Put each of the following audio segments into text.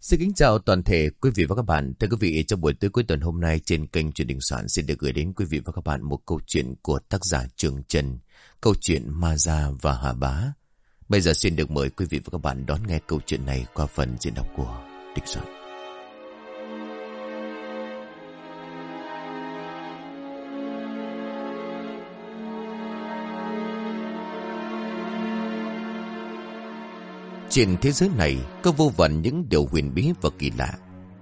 Xin kính chào toàn thể quý vị và các bạn. Thưa quý vị, trong buổi tối cuối tuần hôm nay trên kênh truyền đình soạn xin được gửi đến quý vị và các bạn một câu chuyện của tác giả Trường Trần, câu chuyện Ma Gia và Hà Bá. Bây giờ xin được mời quý vị và các bạn đón nghe câu chuyện này qua phần diễn đọc của Đình Soạn. Trên thế giới này có vô vàn những điều huyền bí và kỳ lạ.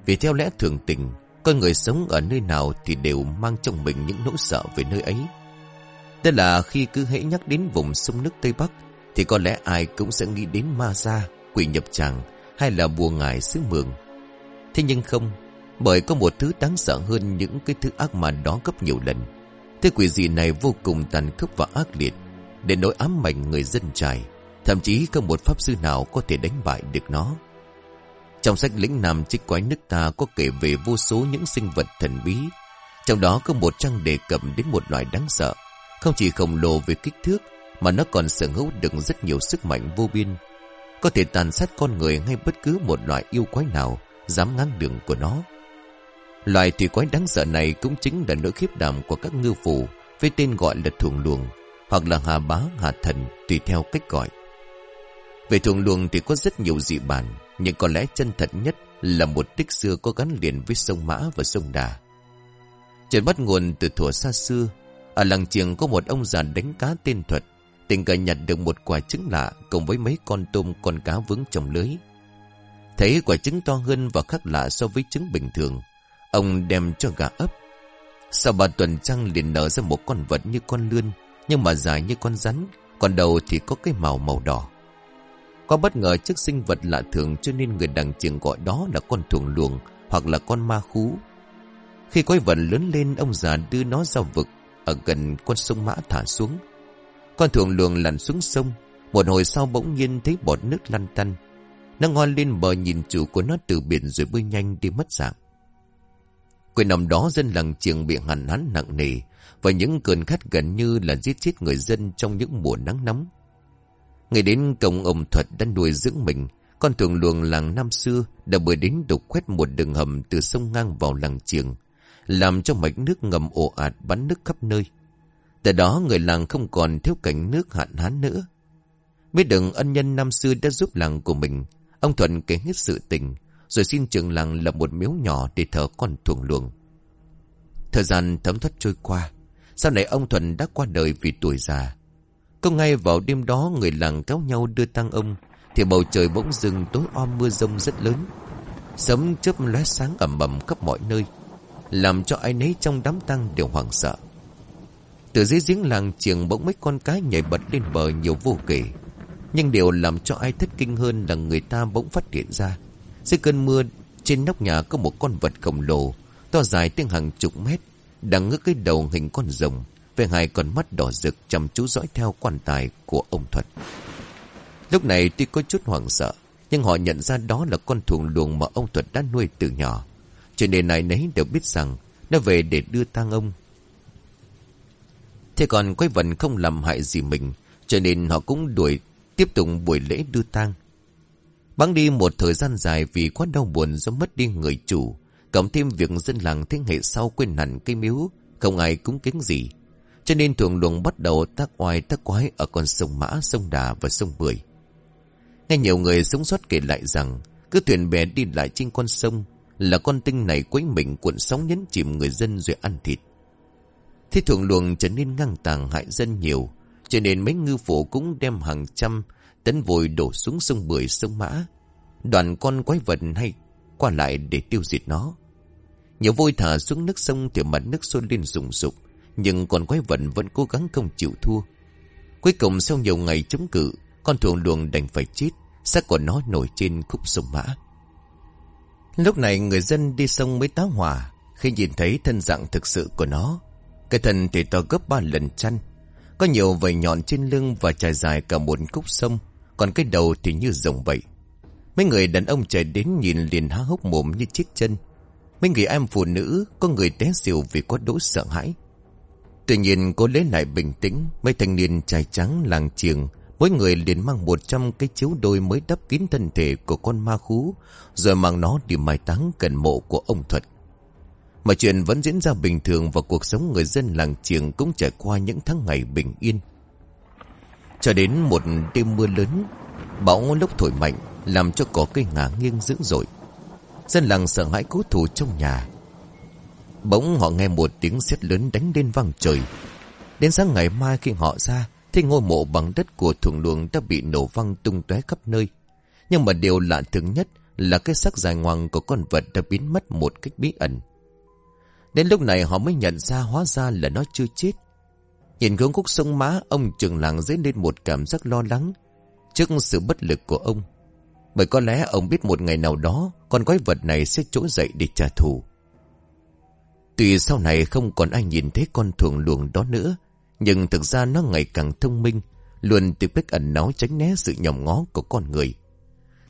Vì theo lẽ thường tình, con người sống ở nơi nào thì đều mang trong mình những nỗi sợ về nơi ấy. Tức là khi cứ hãy nhắc đến vùng sông nước Tây Bắc, thì có lẽ ai cũng sẽ nghĩ đến ma gia, quỷ nhập tràng hay là bùa ngải xứ mường. Thế nhưng không, bởi có một thứ đáng sợ hơn những cái thứ ác mà đó gấp nhiều lần. Thế quỷ gì này vô cùng tàn khốc và ác liệt, để nỗi ám ảnh người dân trải Thậm chí không một pháp sư nào có thể đánh bại được nó. Trong sách lĩnh nam trích quái nước ta có kể về vô số những sinh vật thần bí. Trong đó có một trang đề cập đến một loài đáng sợ. Không chỉ khổng lồ về kích thước, mà nó còn sở hữu được rất nhiều sức mạnh vô biên. Có thể tàn sát con người hay bất cứ một loại yêu quái nào dám ngang đường của nó. Loài thủy quái đáng sợ này cũng chính là nỗi khiếp đảm của các ngư phù với tên gọi là thuồng luồng hoặc là hà bá hà thần tùy theo cách gọi. Về thuồng luồng thì có rất nhiều dị bản, nhưng có lẽ chân thật nhất là một tích xưa có gắn liền với sông Mã và sông Đà. Chuyện bắt nguồn từ thuở xa xưa, ở làng trường có một ông già đánh cá tên thuật, tình cờ nhặt được một quả trứng lạ cùng với mấy con tôm con cá vướng trong lưới. Thấy quả trứng to hơn và khác lạ so với trứng bình thường, ông đem cho gà ấp. Sau ba tuần trăng liền nở ra một con vật như con lươn, nhưng mà dài như con rắn, còn đầu thì có cái màu màu đỏ. Có bất ngờ trước sinh vật lạ thường cho nên người đằng trường gọi đó là con thuồng luồng hoặc là con ma khú. Khi quái vật lớn lên ông già đưa nó ra vực ở gần con sông Mã thả xuống. Con thuồng luồng lặn xuống sông, một hồi sau bỗng nhiên thấy bọt nước lăn tăn. Nó ngon lên bờ nhìn chủ của nó từ biển rồi bơi nhanh đi mất dạng. Quyền nằm đó dân làng trường bị hàn hán nặng nề và những cơn khát gần như là giết chết người dân trong những mùa nắng nóng. Ngày đến cổng ông Thuật đã nuôi dưỡng mình, con thường luồng làng năm xưa đã bởi đến đục khoét một đường hầm từ sông ngang vào làng trường, làm cho mạch nước ngầm ồ ạt bắn nước khắp nơi. Từ đó người làng không còn thiếu cảnh nước hạn hán nữa. Biết đừng ân nhân năm xưa đã giúp làng của mình, ông Thuận kể hết sự tình, rồi xin trường làng lập một miếu nhỏ để thờ con thuồng luồng. Thời gian thấm thoát trôi qua, sau này ông Thuận đã qua đời vì tuổi già, có ngay vào đêm đó người làng kéo nhau đưa tăng ông, Thì bầu trời bỗng dừng tối om mưa rông rất lớn. Sấm chớp lóe sáng ẩm ẩm khắp mọi nơi, Làm cho ai nấy trong đám tăng đều hoảng sợ. Từ dưới giếng làng trường bỗng mấy con cá nhảy bật lên bờ nhiều vô kể. Nhưng điều làm cho ai thất kinh hơn là người ta bỗng phát hiện ra, Dưới cơn mưa trên nóc nhà có một con vật khổng lồ, To dài tiếng hàng chục mét, Đang ngước cái đầu hình con rồng về hai con mắt đỏ rực chăm chú dõi theo quan tài của ông Thuật. Lúc này tuy có chút hoảng sợ, nhưng họ nhận ra đó là con thùng luồng mà ông Thuật đã nuôi từ nhỏ. Cho nên này nấy đều biết rằng nó về để đưa tang ông. Thế còn quái vật không làm hại gì mình, cho nên họ cũng đuổi tiếp tục buổi lễ đưa tang. Bắn đi một thời gian dài vì quá đau buồn do mất đi người chủ, cộng thêm việc dân làng thế hệ sau quên hẳn cây miếu, không ai cúng kính gì. Cho nên thường luồng bắt đầu tác oai tác quái ở con sông Mã, sông Đà và sông Bưởi. Nghe nhiều người sống sót kể lại rằng cứ thuyền bè đi lại trên con sông là con tinh này quấy mình cuộn sóng nhấn chìm người dân rồi ăn thịt. Thế thường luồng trở nên ngang tàng hại dân nhiều cho nên mấy ngư phủ cũng đem hàng trăm tấn vội đổ xuống sông Bưởi sông Mã. Đoàn con quái vật hay qua lại để tiêu diệt nó. Nhiều vôi thả xuống nước sông thì mặt nước sôi lên rùng rục nhưng con quái vật vẫn cố gắng không chịu thua. Cuối cùng sau nhiều ngày chống cự, Con thuồng luồng đành phải chết, xác của nó nổi trên khúc sông mã. Lúc này người dân đi sông mới tá hỏa, Khi nhìn thấy thân dạng thực sự của nó, Cái thân thì to gấp ba lần chăn, Có nhiều vầy nhọn trên lưng Và trải dài cả một khúc sông, Còn cái đầu thì như rồng vậy. Mấy người đàn ông chạy đến nhìn liền há hốc mồm như chiếc chân. Mấy người em phụ nữ, Có người té xìu vì có đỗ sợ hãi. Tuy nhiên cô lấy lại bình tĩnh Mấy thanh niên trai trắng làng trường Mỗi người liền mang 100 cái chiếu đôi mới đắp kín thân thể của con ma khú, rồi mang nó đi mai táng gần mộ của ông Thuật. Mà chuyện vẫn diễn ra bình thường và cuộc sống người dân làng trường cũng trải qua những tháng ngày bình yên. Cho đến một đêm mưa lớn, bão lốc thổi mạnh làm cho cỏ cây ngả nghiêng dữ dội. Dân làng sợ hãi cố thủ trong nhà. Bỗng họ nghe một tiếng sét lớn đánh lên vang trời. Đến sáng ngày mai khi họ ra, thì ngôi mộ bằng đất của thùng luồng đã bị nổ văng tung tóe khắp nơi. Nhưng mà điều lạ thường nhất là cái xác dài ngoằng của con vật đã biến mất một cách bí ẩn. Đến lúc này họ mới nhận ra hóa ra là nó chưa chết. Nhìn hướng khúc sông má, ông trường làng dấy lên một cảm giác lo lắng trước sự bất lực của ông. Bởi có lẽ ông biết một ngày nào đó con quái vật này sẽ trỗi dậy để trả thù. Tuy sau này không còn ai nhìn thấy con thuồng luồng đó nữa, nhưng thực ra nó ngày càng thông minh, luôn tìm cách ẩn náu tránh né sự nhòm ngó của con người.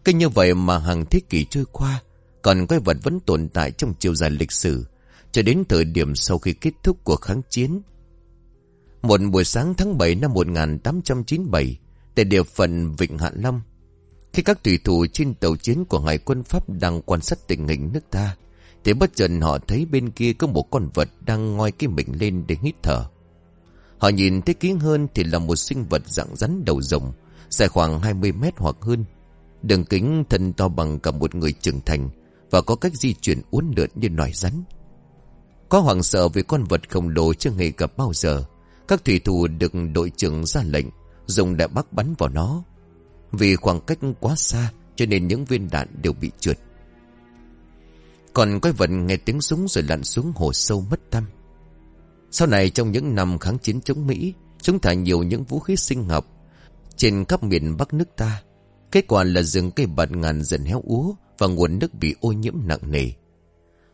Cứ như vậy mà hàng thế kỷ trôi qua, còn quái vật vẫn tồn tại trong chiều dài lịch sử, cho đến thời điểm sau khi kết thúc cuộc kháng chiến. Một buổi sáng tháng 7 năm 1897, tại địa phận Vịnh Hạ Long, khi các tùy thủ trên tàu chiến của Hải quân Pháp đang quan sát tình hình nước ta, thì bất chợt họ thấy bên kia có một con vật đang ngoi cái mình lên để hít thở. Họ nhìn thấy kỹ hơn thì là một sinh vật dạng rắn đầu rồng, dài khoảng 20 mét hoặc hơn. Đường kính thân to bằng cả một người trưởng thành và có cách di chuyển uốn lượn như nòi rắn. Có hoàng sợ vì con vật khổng lồ chưa hề gặp bao giờ. Các thủy thủ được đội trưởng ra lệnh dùng đại bác bắn vào nó. Vì khoảng cách quá xa cho nên những viên đạn đều bị trượt. Còn quái vật nghe tiếng súng rồi lặn xuống hồ sâu mất tâm. Sau này trong những năm kháng chiến chống Mỹ, chúng thả nhiều những vũ khí sinh học trên khắp miền Bắc nước ta. Kết quả là rừng cây bạt ngàn dần héo úa và nguồn nước bị ô nhiễm nặng nề.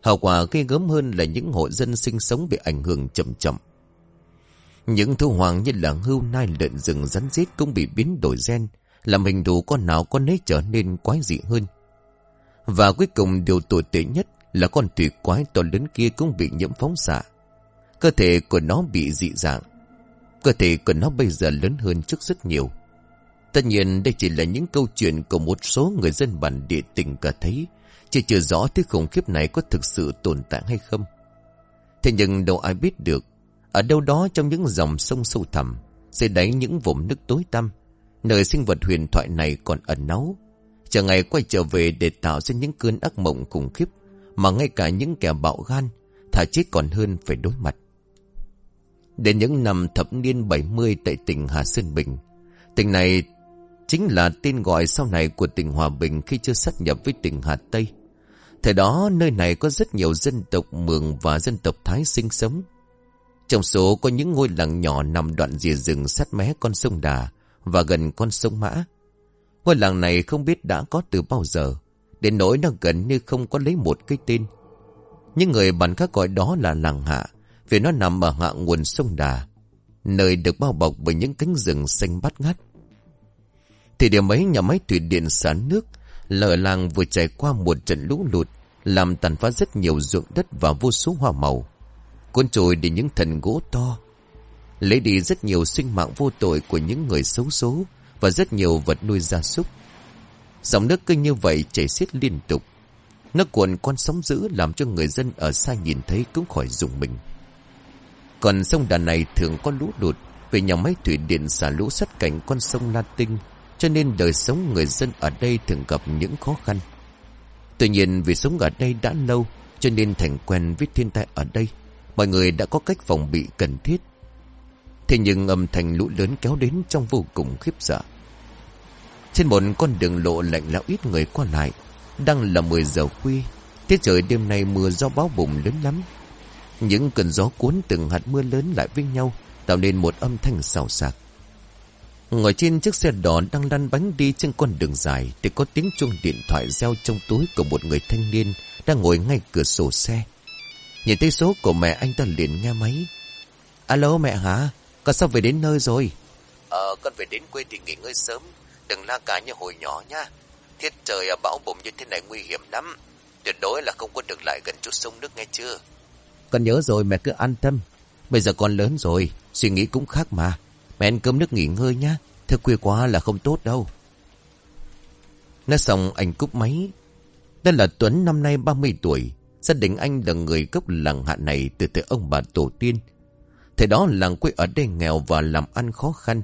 Hậu quả gây gớm hơn là những hộ dân sinh sống bị ảnh hưởng chậm chậm. Những thu hoàng như là hưu nai lợn rừng rắn rết cũng bị biến đổi gen, làm hình thù con nào con nấy trở nên quái dị hơn. Và cuối cùng điều tồi tệ nhất là con thủy quái to lớn kia cũng bị nhiễm phóng xạ. Cơ thể của nó bị dị dạng. Cơ thể của nó bây giờ lớn hơn trước rất nhiều. Tất nhiên đây chỉ là những câu chuyện của một số người dân bản địa tình cả thấy, chỉ chưa rõ thứ khủng khiếp này có thực sự tồn tại hay không. Thế nhưng đâu ai biết được, ở đâu đó trong những dòng sông sâu thẳm, dưới đáy những vùng nước tối tăm, nơi sinh vật huyền thoại này còn ẩn náu. Chờ ngày quay trở về để tạo ra những cơn ác mộng khủng khiếp, mà ngay cả những kẻ bạo gan, thà chết còn hơn phải đối mặt. Đến những năm thập niên 70 tại tỉnh Hà Sơn Bình, tỉnh này chính là tên gọi sau này của tỉnh Hòa Bình khi chưa sát nhập với tỉnh Hà Tây. Thời đó nơi này có rất nhiều dân tộc Mường và dân tộc Thái sinh sống. Trong số có những ngôi làng nhỏ nằm đoạn rìa rừng sát mé con sông Đà và gần con sông Mã. Ngôi làng này không biết đã có từ bao giờ, đến nỗi nó gần như không có lấy một cái tên. Những người bản khác gọi đó là làng hạ, vì nó nằm ở hạ nguồn sông Đà, nơi được bao bọc bởi những cánh rừng xanh bát ngát. Thì điểm ấy nhà máy thủy điện xả nước, lở làng vừa trải qua một trận lũ lụt, làm tàn phá rất nhiều ruộng đất và vô số hoa màu. Cuốn trôi đi những thần gỗ to, lấy đi rất nhiều sinh mạng vô tội của những người xấu số và rất nhiều vật nuôi gia súc. Dòng nước cứ như vậy chảy xiết liên tục. Nó cuộn con sóng dữ làm cho người dân ở xa nhìn thấy cũng khỏi dùng mình. Còn sông đà này thường có lũ lụt, vì nhà máy thủy điện xả lũ sát cảnh con sông La Tinh, cho nên đời sống người dân ở đây thường gặp những khó khăn. Tuy nhiên, vì sống ở đây đã lâu, cho nên thành quen với thiên tai ở đây. Mọi người đã có cách phòng bị cần thiết. Thế nhưng âm thanh lũ lớn kéo đến trong vô cùng khiếp sợ. Trên một con đường lộ lạnh lẽo ít người qua lại, đang là 10 giờ khuya. Tiết trời đêm nay mưa do báo bùng lớn lắm. Những cơn gió cuốn từng hạt mưa lớn lại với nhau, tạo nên một âm thanh xào xạc. Ngồi trên chiếc xe đỏ đang lăn bánh đi trên con đường dài thì có tiếng chuông điện thoại reo trong túi của một người thanh niên đang ngồi ngay cửa sổ xe. Nhìn thấy số của mẹ anh ta liền nghe máy. Alo mẹ hả? Con sắp về đến nơi rồi. Ờ, con về đến quê thì nghỉ ngơi sớm. Đừng la cả như hồi nhỏ nha. Thiết trời à, bão bùng như thế này nguy hiểm lắm. Tuyệt đối là không có được lại gần chút sông nước nghe chưa? Con nhớ rồi mẹ cứ an tâm. Bây giờ con lớn rồi, suy nghĩ cũng khác mà. Mẹ ăn cơm nước nghỉ ngơi nhá. Thức khuya quá là không tốt đâu. Nói xong anh cúp máy. Đây là Tuấn năm nay 30 tuổi. Gia đình anh là người gốc làng hạ này từ từ ông bà tổ tiên. Thời đó làng quê ở đây nghèo và làm ăn khó khăn.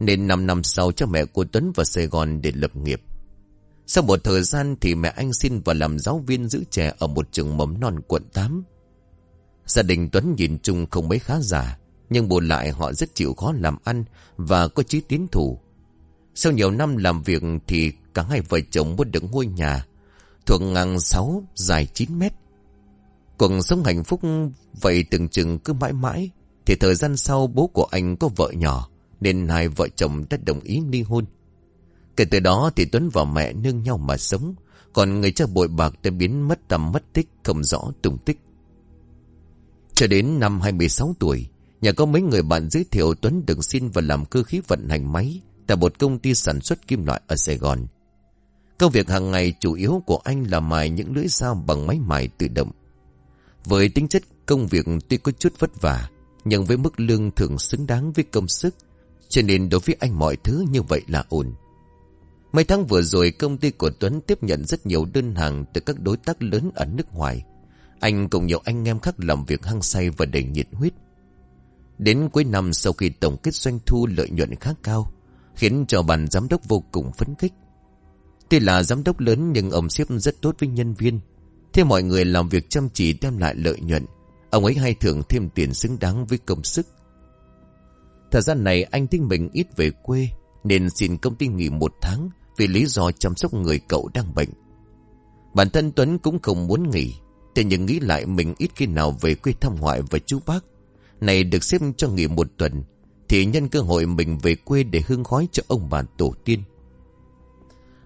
Nên 5 năm sau cho mẹ của Tuấn vào Sài Gòn để lập nghiệp. Sau một thời gian thì mẹ anh xin vào làm giáo viên giữ trẻ ở một trường mầm non quận 8. Gia đình Tuấn nhìn chung không mấy khá giả, nhưng bù lại họ rất chịu khó làm ăn và có chí tiến thủ. Sau nhiều năm làm việc thì cả hai vợ chồng mua được ngôi nhà thuộc ngang 6, dài 9 mét. Cuộc sống hạnh phúc vậy từng chừng cứ mãi mãi, thì thời gian sau bố của anh có vợ nhỏ, nên hai vợ chồng đã đồng ý ly hôn. Kể từ đó thì Tuấn và mẹ nương nhau mà sống, còn người cha bội bạc đã biến mất tầm mất tích không rõ tung tích. Cho đến năm 26 tuổi, nhà có mấy người bạn giới thiệu Tuấn được xin vào làm cơ khí vận hành máy tại một công ty sản xuất kim loại ở Sài Gòn. Công việc hàng ngày chủ yếu của anh là mài những lưỡi dao bằng máy mài tự động. Với tính chất công việc tuy có chút vất vả, nhưng với mức lương thường xứng đáng với công sức, cho nên đối với anh mọi thứ như vậy là ổn. Mấy tháng vừa rồi công ty của Tuấn tiếp nhận rất nhiều đơn hàng từ các đối tác lớn ở nước ngoài. Anh cùng nhiều anh em khác làm việc hăng say và đầy nhiệt huyết. Đến cuối năm sau khi tổng kết doanh thu lợi nhuận khá cao, khiến cho bàn giám đốc vô cùng phấn khích. Tuy là giám đốc lớn nhưng ông xếp rất tốt với nhân viên. Thế mọi người làm việc chăm chỉ đem lại lợi nhuận. Ông ấy hay thưởng thêm tiền xứng đáng với công sức. Thời gian này anh thích mình ít về quê nên xin công ty nghỉ một tháng vì lý do chăm sóc người cậu đang bệnh. Bản thân Tuấn cũng không muốn nghỉ. Thế nhưng nghĩ lại mình ít khi nào về quê thăm ngoại và chú bác. Này được xếp cho nghỉ một tuần thì nhân cơ hội mình về quê để hương khói cho ông bà tổ tiên.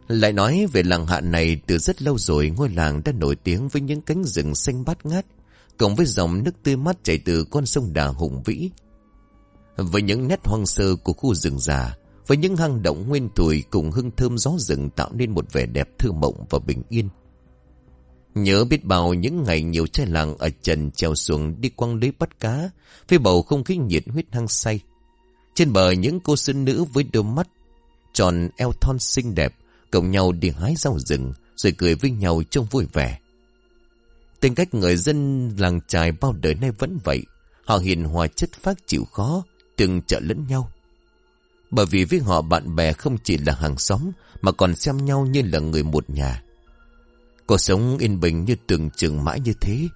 Lại nói về làng hạ này từ rất lâu rồi ngôi làng đã nổi tiếng với những cánh rừng xanh bát ngát, cộng với dòng nước tươi mát chảy từ con sông Đà hùng vĩ. Với những nét hoang sơ của khu rừng già, với những hang động nguyên tuổi cùng hương thơm gió rừng tạo nên một vẻ đẹp thơ mộng và bình yên. Nhớ biết bao những ngày nhiều trai làng ở trần trèo xuồng đi quăng lưới bắt cá, với bầu không khí nhiệt huyết hăng say. Trên bờ những cô sư nữ với đôi mắt tròn eo thon xinh đẹp, cộng nhau đi hái rau rừng, rồi cười với nhau trông vui vẻ. Tính cách người dân làng trài bao đời nay vẫn vậy, họ hiền hòa chất phác chịu khó, từng trợ lẫn nhau. Bởi vì với họ bạn bè không chỉ là hàng xóm, mà còn xem nhau như là người một nhà. Cuộc sống yên bình như từng chừng mãi như thế.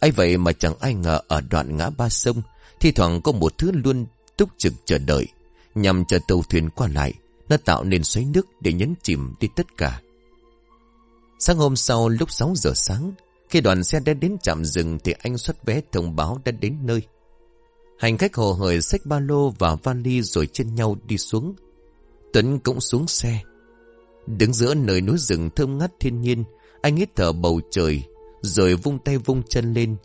ấy vậy mà chẳng ai ngờ ở đoạn ngã ba sông, thi thoảng có một thứ luôn túc trực chờ đợi, nhằm chờ tàu thuyền qua lại, nó tạo nên xoáy nước để nhấn chìm đi tất cả. Sáng hôm sau lúc 6 giờ sáng, khi đoàn xe đã đến trạm rừng thì anh xuất vé thông báo đã đến nơi. Hành khách hồ hởi xách ba lô và vali rồi trên nhau đi xuống. Tuấn cũng xuống xe. Đứng giữa nơi núi rừng thơm ngát thiên nhiên, anh hít thở bầu trời, rồi vung tay vung chân lên.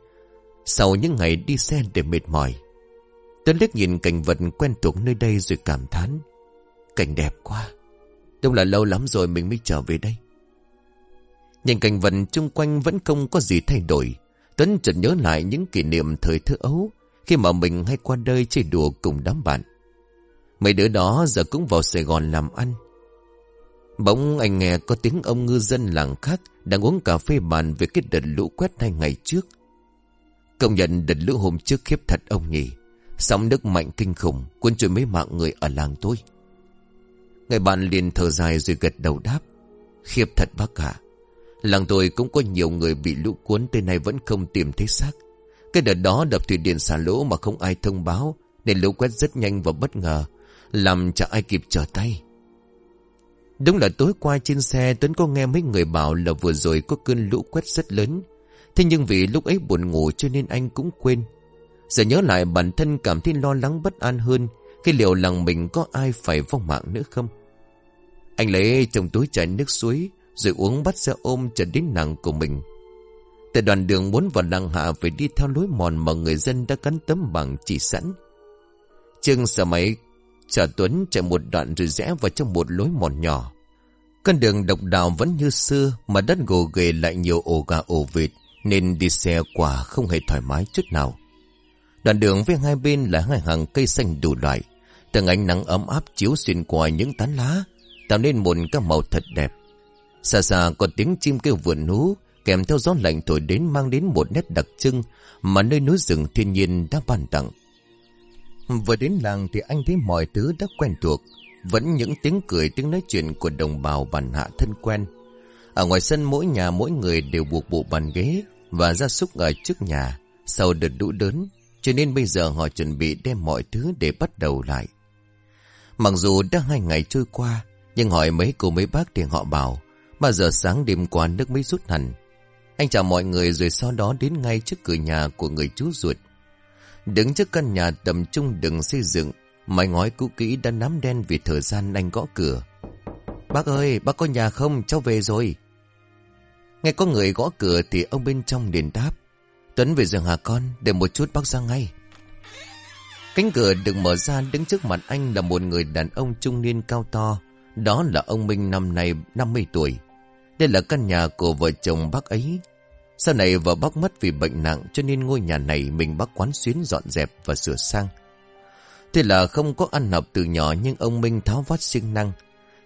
Sau những ngày đi xe để mệt mỏi, Tuấn liếc nhìn cảnh vật quen thuộc nơi đây rồi cảm thán. Cảnh đẹp quá. Đúng là lâu lắm rồi mình mới trở về đây. Nhìn cảnh vật chung quanh vẫn không có gì thay đổi. Tuấn chợt nhớ lại những kỷ niệm thời thơ ấu khi mà mình hay qua đời chơi đùa cùng đám bạn. Mấy đứa đó giờ cũng vào Sài Gòn làm ăn. Bỗng anh nghe có tiếng ông ngư dân làng khác đang uống cà phê bàn về cái đợt lũ quét hai ngày trước. Công nhận đợt lũ hôm trước khiếp thật ông nhỉ. Sóng nước mạnh kinh khủng, cuốn trôi mấy mạng người ở làng tôi. Người bạn liền thở dài rồi gật đầu đáp. Khiếp thật bác cả. Làng tôi cũng có nhiều người bị lũ cuốn tên này vẫn không tìm thấy xác. Cái đợt đó đập thủy điện xả lỗ mà không ai thông báo, nên lũ quét rất nhanh và bất ngờ, làm chẳng ai kịp trở tay. Đúng là tối qua trên xe Tuấn có nghe mấy người bảo là vừa rồi có cơn lũ quét rất lớn. Thế nhưng vì lúc ấy buồn ngủ cho nên anh cũng quên. Giờ nhớ lại bản thân cảm thấy lo lắng bất an hơn khi liệu làng mình có ai phải vong mạng nữa không. Anh lấy trong túi chai nước suối rồi uống bắt xe ôm trở đến nàng của mình. Tại đoàn đường muốn vào làng hạ phải đi theo lối mòn mà người dân đã cắn tấm bằng chỉ sẵn. Trương xe máy chở Tuấn chạy một đoạn rồi rẽ vào trong một lối mòn nhỏ. Con đường độc đào vẫn như xưa mà đất gồ ghề lại nhiều ổ gà ổ vịt nên đi xe quả không hề thoải mái chút nào. Đoạn đường với hai bên là hai hàng cây xanh đủ loại. Từng ánh nắng ấm áp chiếu xuyên qua những tán lá, tạo nên một các màu thật đẹp. Xa xa có tiếng chim kêu vườn hú, kèm theo gió lạnh thổi đến mang đến một nét đặc trưng mà nơi núi rừng thiên nhiên đã ban tặng. Vừa đến làng thì anh thấy mọi thứ đã quen thuộc, vẫn những tiếng cười tiếng nói chuyện của đồng bào bản hạ thân quen. Ở ngoài sân mỗi nhà mỗi người đều buộc bộ bàn ghế và gia súc ở trước nhà sau đợt đũ đớn, cho nên bây giờ họ chuẩn bị đem mọi thứ để bắt đầu lại. Mặc dù đã hai ngày trôi qua, nhưng hỏi mấy cô mấy bác thì họ bảo, bao giờ sáng đêm qua nước mới rút hẳn. Anh chào mọi người rồi sau đó đến ngay trước cửa nhà của người chú ruột. Đứng trước căn nhà tầm trung đừng xây dựng, mái ngói cũ kỹ đã nắm đen vì thời gian anh gõ cửa. Bác ơi, bác có nhà không? Cháu về rồi. Nghe có người gõ cửa thì ông bên trong liền đáp. Tuấn về giường hả con, để một chút bác ra ngay. Cánh cửa được mở ra đứng trước mặt anh là một người đàn ông trung niên cao to. Đó là ông Minh năm nay 50 tuổi. Đây là căn nhà của vợ chồng bác ấy. Sau này vợ bác mất vì bệnh nặng cho nên ngôi nhà này mình bác quán xuyến dọn dẹp và sửa sang. Thế là không có ăn học từ nhỏ nhưng ông Minh tháo vát siêng năng.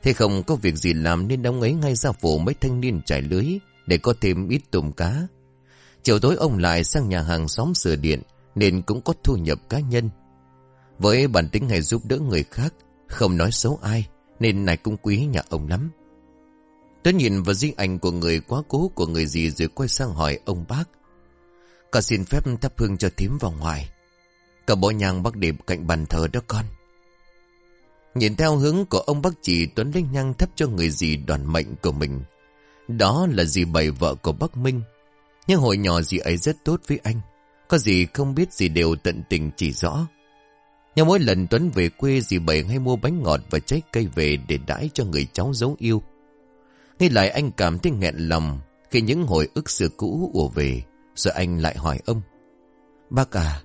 Thế không có việc gì làm nên ông ấy ngay ra phủ mấy thanh niên trải lưới để có thêm ít tôm cá. Chiều tối ông lại sang nhà hàng xóm sửa điện nên cũng có thu nhập cá nhân. Với bản tính hay giúp đỡ người khác, không nói xấu ai nên này cũng quý nhà ông lắm. Tôi nhìn vào di ảnh của người quá cố, của người gì rồi quay sang hỏi ông bác. Cả xin phép thắp hương cho thím vào ngoài. Cả bỏ nhang bác để cạnh bàn thờ đó con. Nhìn theo hướng của ông bác chỉ, Tuấn lấy nhang thắp cho người gì đoàn mệnh của mình. Đó là dì bảy vợ của bác Minh. Nhưng hồi nhỏ dì ấy rất tốt với anh. Có gì không biết gì đều tận tình chỉ rõ. Nhưng mỗi lần Tuấn về quê, dì bảy hay mua bánh ngọt và trái cây về để đãi cho người cháu dấu yêu. Ngay lại anh cảm thấy nghẹn lòng khi những hồi ức xưa cũ ùa về. Rồi anh lại hỏi ông. Bác à,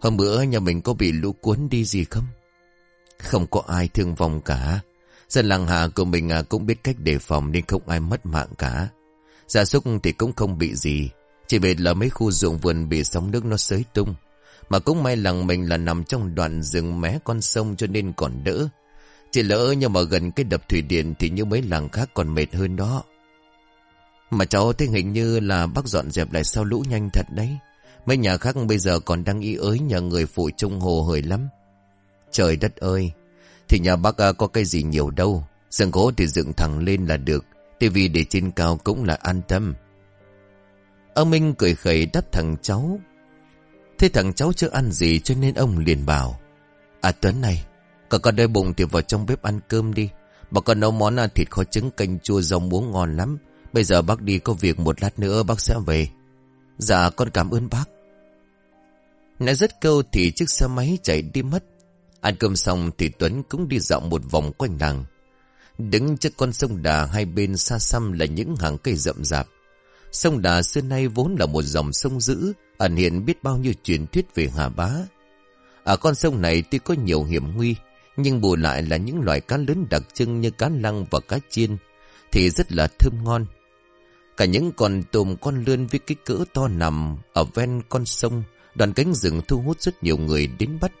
hôm bữa nhà mình có bị lũ cuốn đi gì không? Không có ai thương vong cả. Dân làng hạ của mình à, cũng biết cách đề phòng nên không ai mất mạng cả. Gia súc thì cũng không bị gì. Chỉ biết là mấy khu ruộng vườn bị sóng nước nó xới tung. Mà cũng may làng mình là nằm trong đoạn rừng mé con sông cho nên còn đỡ. Chỉ lỡ nhưng mà gần cái đập thủy điện thì như mấy làng khác còn mệt hơn đó. Mà cháu thấy hình như là bác dọn dẹp lại sau lũ nhanh thật đấy. Mấy nhà khác bây giờ còn đang y ới nhờ người phụ trung hồ hời lắm. Trời đất ơi, thì nhà bác à, có cái gì nhiều đâu. Sân gỗ thì dựng thẳng lên là được. Tivi để trên cao cũng là an tâm. Ông Minh cười khẩy đáp thằng cháu. Thế thằng cháu chưa ăn gì cho nên ông liền bảo. À Tuấn này, cả con đôi bụng thì vào trong bếp ăn cơm đi. Bà con nấu món thịt kho trứng canh chua rau muống ngon lắm. Bây giờ bác đi có việc một lát nữa bác sẽ về. Dạ con cảm ơn bác. Nói rất câu thì chiếc xe máy chạy đi mất. Ăn cơm xong thì Tuấn cũng đi dạo một vòng quanh làng. Đứng trước con sông Đà hai bên xa xăm là những hàng cây rậm rạp. Sông Đà xưa nay vốn là một dòng sông dữ, ẩn hiện biết bao nhiêu truyền thuyết về Hà Bá. Ở con sông này tuy có nhiều hiểm nguy, nhưng bù lại là những loài cá lớn đặc trưng như cá lăng và cá chiên, thì rất là thơm ngon. Cả những con tôm con lươn với kích cỡ to nằm ở ven con sông, đoàn cánh rừng thu hút rất nhiều người đến bắt.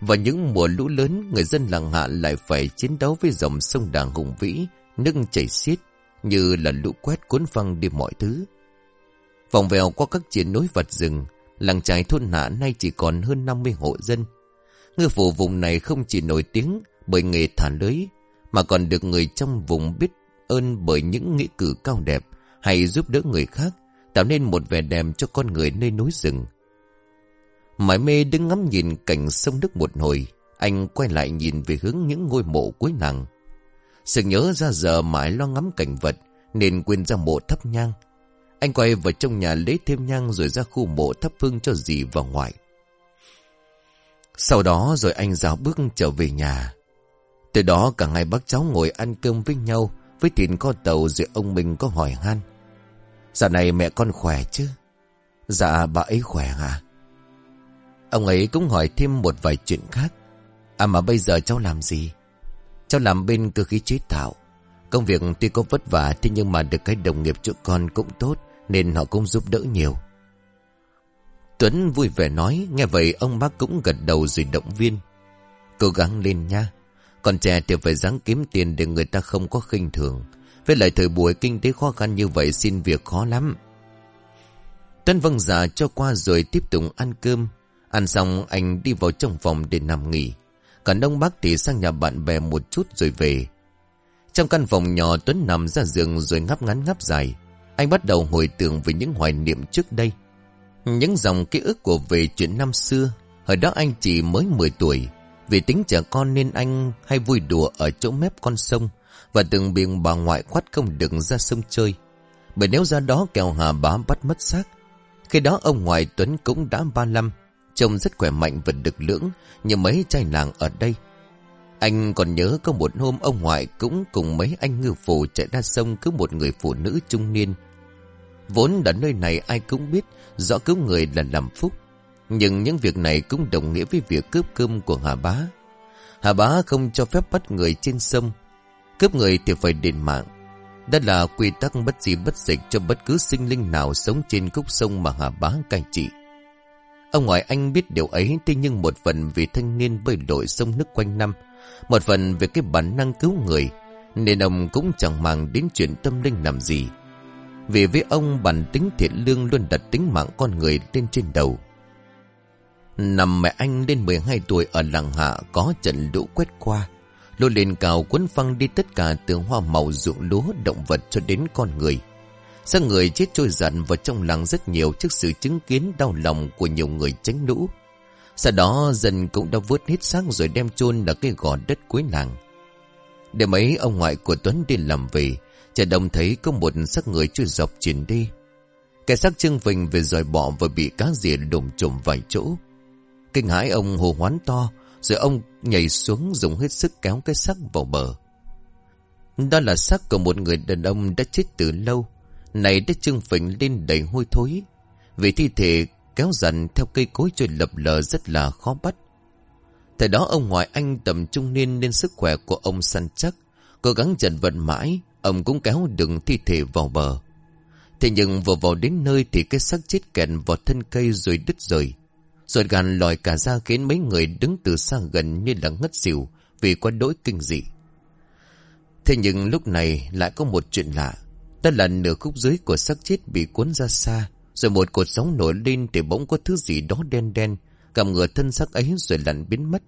Và những mùa lũ lớn, người dân làng hạ lại phải chiến đấu với dòng sông đàng hùng vĩ, nước chảy xiết, như là lũ quét cuốn phăng đi mọi thứ. Vòng vèo qua các triển nối vật rừng, làng trài thôn hạ nay chỉ còn hơn 50 hộ dân. Ngư phủ vùng này không chỉ nổi tiếng bởi nghề thả lưới, mà còn được người trong vùng biết ơn bởi những nghĩa cử cao đẹp hay giúp đỡ người khác, tạo nên một vẻ đẹp cho con người nơi núi rừng. Mãi mê đứng ngắm nhìn cảnh sông nước một hồi, anh quay lại nhìn về hướng những ngôi mộ cuối nàng. Sự nhớ ra giờ mãi lo ngắm cảnh vật, nên quên ra mộ thắp nhang. Anh quay vào trong nhà lấy thêm nhang rồi ra khu mộ thắp hương cho dì và ngoại. Sau đó rồi anh rào bước trở về nhà. Từ đó cả ngày bác cháu ngồi ăn cơm với nhau, với thịt kho tàu rồi ông mình có hỏi han. giờ này mẹ con khỏe chứ? Dạ bà ấy khỏe hả? Ông ấy cũng hỏi thêm một vài chuyện khác. À mà bây giờ cháu làm gì? Cháu làm bên cơ khí chế tạo. Công việc tuy có vất vả thế nhưng mà được cái đồng nghiệp chỗ con cũng tốt nên họ cũng giúp đỡ nhiều. Tuấn vui vẻ nói, nghe vậy ông bác cũng gật đầu rồi động viên. Cố gắng lên nha. Còn trẻ thì phải dáng kiếm tiền để người ta không có khinh thường. Với lại thời buổi kinh tế khó khăn như vậy xin việc khó lắm. Tuấn vâng giả cho qua rồi tiếp tục ăn cơm. Ăn xong anh đi vào trong phòng để nằm nghỉ. Còn ông bác thì sang nhà bạn bè một chút rồi về. Trong căn phòng nhỏ Tuấn nằm ra giường rồi ngáp ngắn ngáp dài. Anh bắt đầu hồi tưởng về những hoài niệm trước đây. Những dòng ký ức của về chuyện năm xưa. Hồi đó anh chỉ mới 10 tuổi. Vì tính trẻ con nên anh hay vui đùa ở chỗ mép con sông. Và từng biện bà ngoại khoát không đừng ra sông chơi. Bởi nếu ra đó kèo hà bá bắt mất xác. Khi đó ông ngoại Tuấn cũng đã 35. Trông rất khỏe mạnh và đực lưỡng như mấy trai làng ở đây. Anh còn nhớ có một hôm ông ngoại cũng cùng mấy anh ngư phủ chạy ra sông cứ một người phụ nữ trung niên. Vốn ở nơi này ai cũng biết rõ cứu người là làm phúc. Nhưng những việc này cũng đồng nghĩa với việc cướp cơm của Hà Bá. Hà Bá không cho phép bắt người trên sông. Cướp người thì phải đền mạng. Đó là quy tắc bất gì bất dịch cho bất cứ sinh linh nào sống trên khúc sông mà Hà Bá cai trị. Ông ngoại anh biết điều ấy tuy nhưng một phần vì thanh niên bơi lội sông nước quanh năm, một phần về cái bản năng cứu người, nên ông cũng chẳng màng đến chuyện tâm linh làm gì. Vì với ông bản tính thiện lương luôn đặt tính mạng con người lên trên đầu. Nằm mẹ anh lên 12 tuổi ở làng hạ có trận lũ quét qua. Lô lên cao cuốn phăng đi tất cả từ hoa màu ruộng lúa động vật cho đến con người. Sao người chết trôi dặn vào trong làng rất nhiều trước sự chứng kiến đau lòng của nhiều người tránh lũ. Sau đó dân cũng đã vớt hết xác rồi đem chôn ở cái gò đất cuối làng. Để mấy ông ngoại của Tuấn đi làm về, chợt đồng thấy có một xác người chui dọc chuyển đi. Cái xác trưng vinh về dòi bỏ và bị cá rìa đụng trùm vài chỗ. Kinh hãi ông hồ hoán to, rồi ông nhảy xuống dùng hết sức kéo cái xác vào bờ. Đó là xác của một người đàn ông đã chết từ lâu, này đã trưng phình lên đầy hôi thối. Vì thi thể kéo dần theo cây cối trôi lập lờ rất là khó bắt. Thời đó ông ngoại anh tầm trung niên nên sức khỏe của ông săn chắc, cố gắng dần vận mãi, ông cũng kéo đựng thi thể vào bờ. Thế nhưng vừa vào đến nơi thì cái xác chết kẹt vào thân cây rồi đứt rời. Rồi gàn lòi cả ra khiến mấy người đứng từ xa gần như là ngất xỉu vì quá đỗi kinh dị. Thế nhưng lúc này lại có một chuyện lạ. Đó là nửa khúc dưới của xác chết bị cuốn ra xa. Rồi một cột sóng nổi lên thì bỗng có thứ gì đó đen đen. Cầm ngửa thân xác ấy rồi lặn biến mất.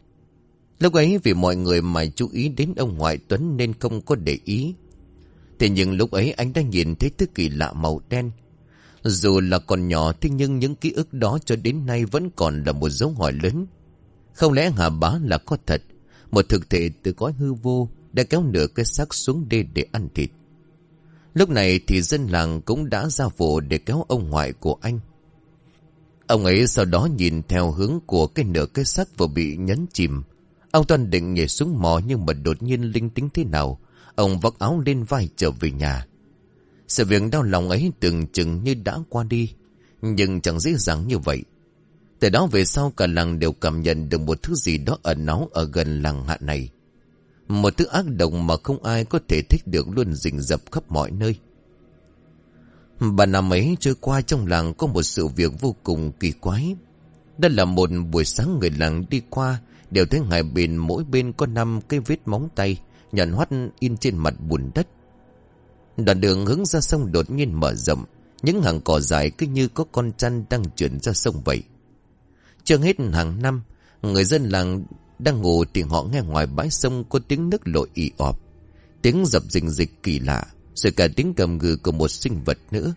Lúc ấy vì mọi người mà chú ý đến ông ngoại Tuấn nên không có để ý. Thế nhưng lúc ấy anh đã nhìn thấy thứ kỳ lạ màu đen. Dù là còn nhỏ, thế nhưng những ký ức đó cho đến nay vẫn còn là một dấu hỏi lớn. Không lẽ Hà Bá là có thật? Một thực thể từ cõi hư vô đã kéo nửa cái xác xuống đê để ăn thịt. Lúc này thì dân làng cũng đã ra vụ để kéo ông ngoại của anh. Ông ấy sau đó nhìn theo hướng của cái nửa cái xác vừa bị nhấn chìm. Ông Toàn định nhảy xuống mò nhưng mà đột nhiên linh tính thế nào. Ông vác áo lên vai trở về nhà. Sự việc đau lòng ấy tưởng chừng như đã qua đi. Nhưng chẳng dễ dàng như vậy. Từ đó về sau cả làng đều cảm nhận được một thứ gì đó ẩn náu ở gần làng hạ này. Một thứ ác độc mà không ai có thể thích được luôn rình rập khắp mọi nơi. Bà năm ấy trôi qua trong làng có một sự việc vô cùng kỳ quái. Đó là một buổi sáng người làng đi qua, đều thấy hai bên mỗi bên có năm cái vết móng tay nhọn hoắt in trên mặt bùn đất. Đoạn đường hướng ra sông đột nhiên mở rộng, những hàng cỏ dài cứ như có con chăn đang chuyển ra sông vậy. Chưa hết hàng năm, người dân làng đang ngủ thì họ nghe ngoài bãi sông có tiếng nước lội ị ọp. Tiếng dập rình dịch kỳ lạ, rồi cả tiếng cầm ngừ của một sinh vật nữa.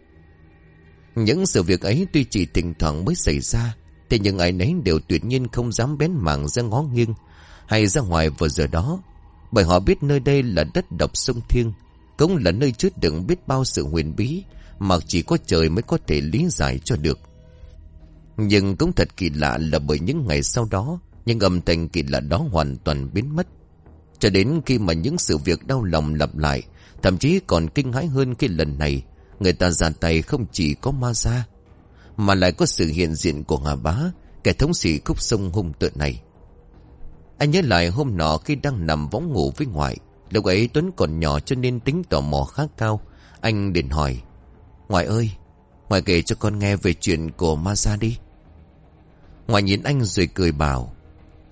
Những sự việc ấy tuy chỉ thỉnh thoảng mới xảy ra, thế nhưng ai nấy đều tuyệt nhiên không dám bén mảng ra ngó nghiêng hay ra ngoài vào giờ đó. Bởi họ biết nơi đây là đất độc sông Thiêng, cũng là nơi chứa đựng biết bao sự huyền bí mà chỉ có trời mới có thể lý giải cho được. Nhưng cũng thật kỳ lạ là bởi những ngày sau đó, những âm thanh kỳ lạ đó hoàn toàn biến mất. Cho đến khi mà những sự việc đau lòng lặp lại, thậm chí còn kinh hãi hơn khi lần này, người ta ra tay không chỉ có ma ra, mà lại có sự hiện diện của Hà Bá, kẻ thống sĩ khúc sông hung tợn này. Anh nhớ lại hôm nọ khi đang nằm võng ngủ với ngoại, lúc ấy Tuấn còn nhỏ cho nên tính tò mò khá cao. Anh định hỏi, Ngoại ơi, ngoại kể cho con nghe về chuyện của ma gia đi. Ngoại nhìn anh rồi cười bảo,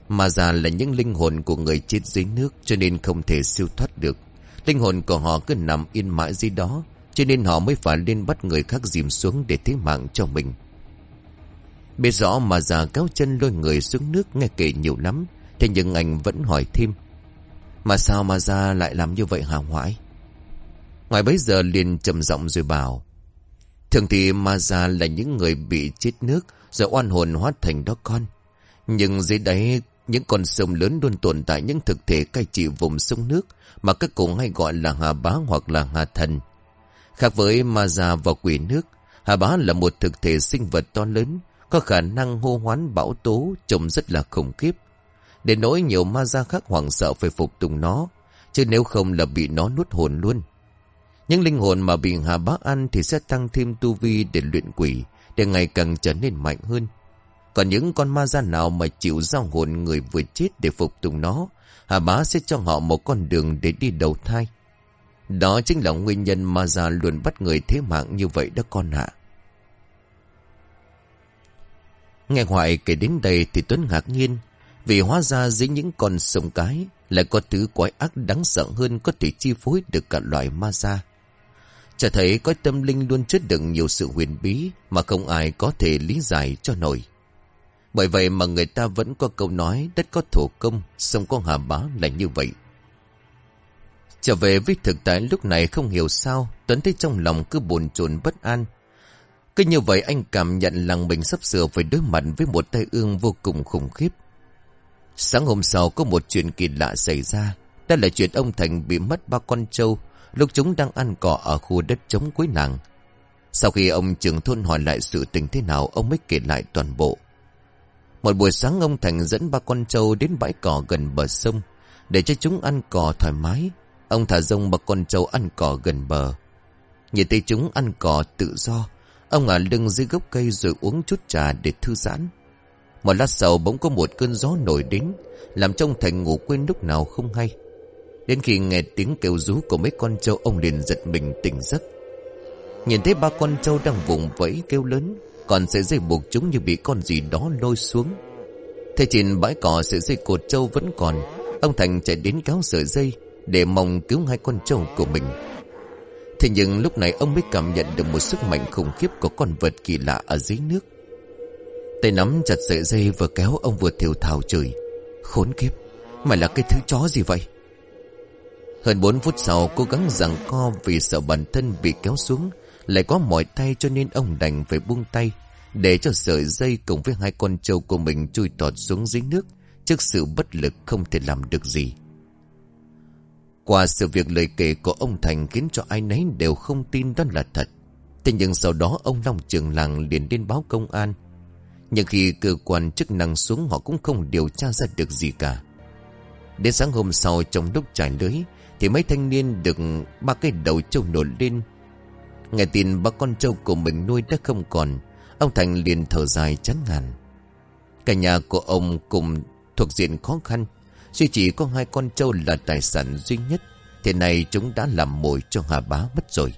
ma gia là những linh hồn của người chết dưới nước cho nên không thể siêu thoát được. Linh hồn của họ cứ nằm yên mãi dưới đó cho nên họ mới phải lên bắt người khác dìm xuống để thế mạng cho mình. Biết rõ mà già kéo chân lôi người xuống nước nghe kể nhiều lắm. Thế nhưng anh vẫn hỏi thêm. Mà sao mà ra lại làm như vậy hả ngoại? ngoài bấy giờ liền trầm giọng rồi bảo. Thường thì ma ra là những người bị chết nước rồi oan hồn hóa thành đó con. Nhưng dưới đáy những con sông lớn luôn tồn tại những thực thể cai trị vùng sông nước mà các cụ hay gọi là hà bá hoặc là hà thần. Khác với ma già và quỷ nước, hà bá là một thực thể sinh vật to lớn, có khả năng hô hoán bão tố trông rất là khủng khiếp. Để nỗi nhiều ma gia khác hoảng sợ phải phục tùng nó, chứ nếu không là bị nó nuốt hồn luôn. Những linh hồn mà bị hà bá ăn thì sẽ tăng thêm tu vi để luyện quỷ, để ngày càng trở nên mạnh hơn. Còn những con ma gia nào mà chịu giao hồn người vừa chết để phục tùng nó, hà bá sẽ cho họ một con đường để đi đầu thai. Đó chính là nguyên nhân ma gia luôn bắt người thế mạng như vậy đó con ạ. Nghe Hoài kể đến đây thì Tuấn ngạc nhiên, vì hóa ra dưới những con sông cái lại có thứ quái ác đáng sợ hơn có thể chi phối được cả loài ma gia. Chả thấy có tâm linh luôn chứa đựng nhiều sự huyền bí mà không ai có thể lý giải cho nổi. Bởi vậy mà người ta vẫn có câu nói đất có thổ công, sông có hà bá là như vậy. Trở về với thực tại lúc này không hiểu sao, Tuấn thấy trong lòng cứ buồn chồn bất an. Cứ như vậy anh cảm nhận rằng mình sắp sửa phải đối mặt với một tai ương vô cùng khủng khiếp. Sáng hôm sau có một chuyện kỳ lạ xảy ra. Đó là chuyện ông Thành bị mất ba con trâu lúc chúng đang ăn cỏ ở khu đất trống cuối làng. Sau khi ông trưởng thôn hỏi lại sự tình thế nào, ông mới kể lại toàn bộ. Một buổi sáng ông Thành dẫn ba con trâu đến bãi cỏ gần bờ sông, để cho chúng ăn cỏ thoải mái. Ông thả rông ba con trâu ăn cỏ gần bờ. Nhìn thấy chúng ăn cỏ tự do, ông ngả lưng dưới gốc cây rồi uống chút trà để thư giãn. Một lát sau bỗng có một cơn gió nổi đến, làm trông Thành ngủ quên lúc nào không hay. Đến khi nghe tiếng kêu rú của mấy con trâu ông liền giật mình tỉnh giấc. Nhìn thấy ba con trâu đang vùng vẫy kêu lớn, còn sợi dây buộc chúng như bị con gì đó lôi xuống. Thế trên bãi cỏ sợi dây cột trâu vẫn còn, ông Thành chạy đến kéo sợi dây để mong cứu hai con trâu của mình. Thế nhưng lúc này ông mới cảm nhận được một sức mạnh khủng khiếp của con vật kỳ lạ ở dưới nước. Tay nắm chặt sợi dây vừa kéo ông vừa thiểu thào chửi. Khốn kiếp, mày là cái thứ chó gì vậy? Hơn 4 phút sau cố gắng rằng co vì sợ bản thân bị kéo xuống. Lại có mỏi tay cho nên ông đành phải buông tay. Để cho sợi dây cùng với hai con trâu của mình chui tọt xuống dưới nước. Trước sự bất lực không thể làm được gì. Qua sự việc lời kể của ông Thành khiến cho ai nấy đều không tin đó là thật. Thế nhưng sau đó ông Long trường làng liền đến báo công an. Nhưng khi cơ quan chức năng xuống, họ cũng không điều tra ra được gì cả. Đến sáng hôm sau, trong lúc trải lưới, thì mấy thanh niên được ba cái đầu trâu nổi lên. Nghe tin ba con trâu của mình nuôi đã không còn, Ông Thành liền thở dài chán ngàn. Cả nhà của ông cùng thuộc diện khó khăn, Duy chỉ có hai con trâu là tài sản duy nhất Thế này chúng đã làm mồi cho Hà Bá mất rồi.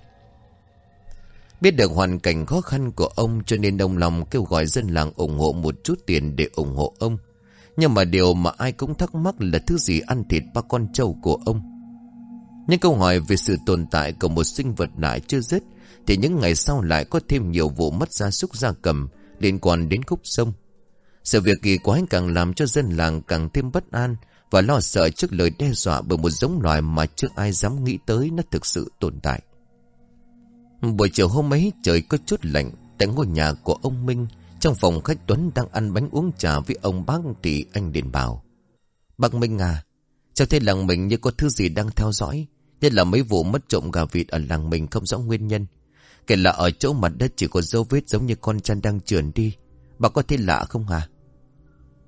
Biết được hoàn cảnh khó khăn của ông Cho nên ông lòng kêu gọi dân làng ủng hộ một chút tiền để ủng hộ ông Nhưng mà điều mà ai cũng thắc mắc là thứ gì ăn thịt ba con trâu của ông những câu hỏi về sự tồn tại của một sinh vật lạ chưa dứt, thì những ngày sau lại có thêm nhiều vụ mất gia súc gia cầm liên quan đến khúc sông. Sự việc kỳ quái càng làm cho dân làng càng thêm bất an và lo sợ trước lời đe dọa bởi một giống loài mà chưa ai dám nghĩ tới nó thực sự tồn tại. Buổi chiều hôm ấy trời có chút lạnh tại ngôi nhà của ông Minh trong phòng khách Tuấn đang ăn bánh uống trà với ông bác thì anh điện bảo. Bác Minh à, cháu thấy làng mình như có thứ gì đang theo dõi. Nhất là mấy vụ mất trộm gà vịt ở làng mình không rõ nguyên nhân. Kể là ở chỗ mặt đất chỉ có dấu vết giống như con chăn đang trườn đi. Bà có thấy lạ không hả?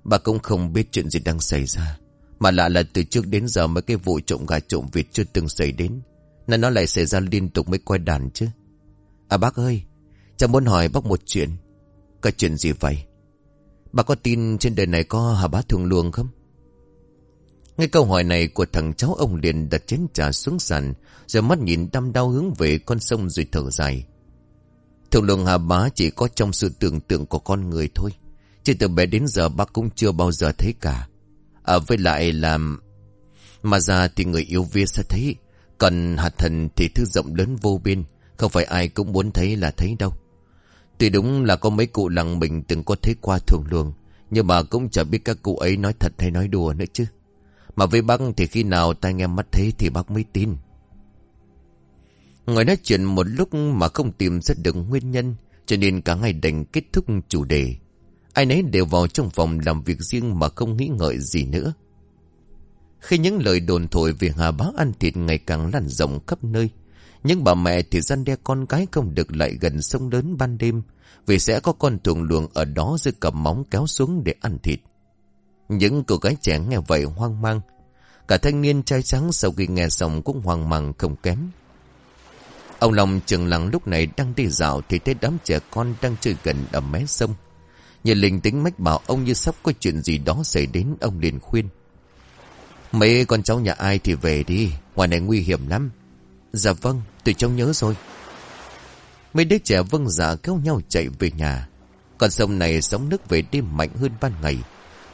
Bà cũng không biết chuyện gì đang xảy ra. Mà lạ là từ trước đến giờ mấy cái vụ trộm gà trộm vịt chưa từng xảy đến. Nên nó lại xảy ra liên tục mới quay đàn chứ. À bác ơi, cháu muốn hỏi bác một chuyện. Cái chuyện gì vậy? Bà có tin trên đời này có hà bá thường luồng không? Ngay câu hỏi này của thằng cháu ông liền đặt chén trà xuống sàn, rồi mắt nhìn đăm đau hướng về con sông rồi thở dài. Thường lượng hà bá chỉ có trong sự tưởng tượng của con người thôi. Chứ từ bé đến giờ bác cũng chưa bao giờ thấy cả. À với lại là... Mà ra thì người yêu viết sẽ thấy. Còn hạt thần thì thứ rộng lớn vô biên. Không phải ai cũng muốn thấy là thấy đâu. Tuy đúng là có mấy cụ làng mình từng có thấy qua thường luồng. Nhưng mà cũng chả biết các cụ ấy nói thật hay nói đùa nữa chứ. Mà với bác thì khi nào tai nghe mắt thấy thì bác mới tin. Ngồi nói chuyện một lúc mà không tìm ra được nguyên nhân. Cho nên cả ngày đành kết thúc chủ đề. Ai nấy đều vào trong phòng làm việc riêng mà không nghĩ ngợi gì nữa. Khi những lời đồn thổi về Hà Bá ăn thịt ngày càng lan rộng khắp nơi, những bà mẹ thì gian đe con cái không được lại gần sông lớn ban đêm, vì sẽ có con tuồng luồng ở đó dưới cầm móng kéo xuống để ăn thịt. Những cô gái trẻ nghe vậy hoang mang. Cả thanh niên trai trắng sau khi nghe xong cũng hoang mang không kém. Ông Long trường lặng lúc này đang đi dạo thì thấy đám trẻ con đang chơi gần ở mé sông. Nhìn linh tính mách bảo ông như sắp có chuyện gì đó xảy đến ông liền khuyên. Mấy con cháu nhà ai thì về đi, ngoài này nguy hiểm lắm. Dạ vâng, tôi cháu nhớ rồi. Mấy đứa trẻ vâng dạ kéo nhau chạy về nhà. Con sông này sóng nước về đêm mạnh hơn ban ngày.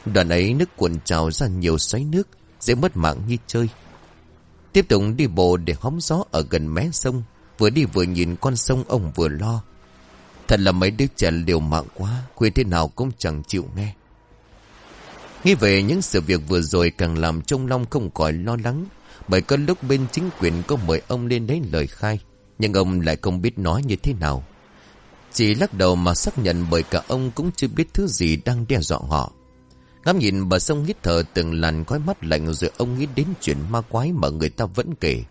Đoạn ấy nước cuộn trào ra nhiều xoáy nước, dễ mất mạng như chơi. Tiếp tục đi bộ để hóng gió ở gần mé sông, vừa đi vừa nhìn con sông ông vừa lo. Thật là mấy đứa trẻ liều mạng quá, khuyên thế nào cũng chẳng chịu nghe. Nghĩ về những sự việc vừa rồi càng làm trông Long không khỏi lo lắng, bởi có lúc bên chính quyền có mời ông lên lấy lời khai, nhưng ông lại không biết nói như thế nào. Chỉ lắc đầu mà xác nhận bởi cả ông cũng chưa biết thứ gì đang đe dọa họ. Ngắm nhìn bờ sông hít thở từng làn khói mắt lạnh rồi ông nghĩ đến chuyện ma quái mà người ta vẫn kể.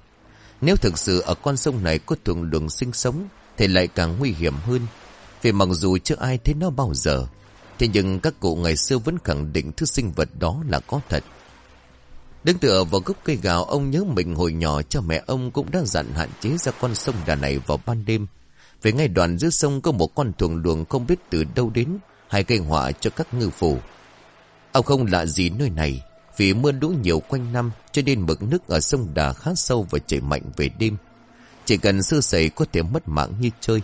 Nếu thực sự ở con sông này có thường đường sinh sống thì lại càng nguy hiểm hơn. Vì mặc dù chưa ai thấy nó bao giờ Thế nhưng các cụ ngày xưa vẫn khẳng định thứ sinh vật đó là có thật. Đứng tựa vào gốc cây gạo, ông nhớ mình hồi nhỏ, cha mẹ ông cũng đã dặn hạn chế ra con sông đà này vào ban đêm. Về ngay đoạn giữa sông có một con thuồng luồng không biết từ đâu đến hay gây họa cho các ngư phủ. Ông không lạ gì nơi này, vì mưa lũ nhiều quanh năm, cho nên mực nước ở sông đà khá sâu và chảy mạnh về đêm. Chỉ cần sơ sẩy có thể mất mạng như chơi.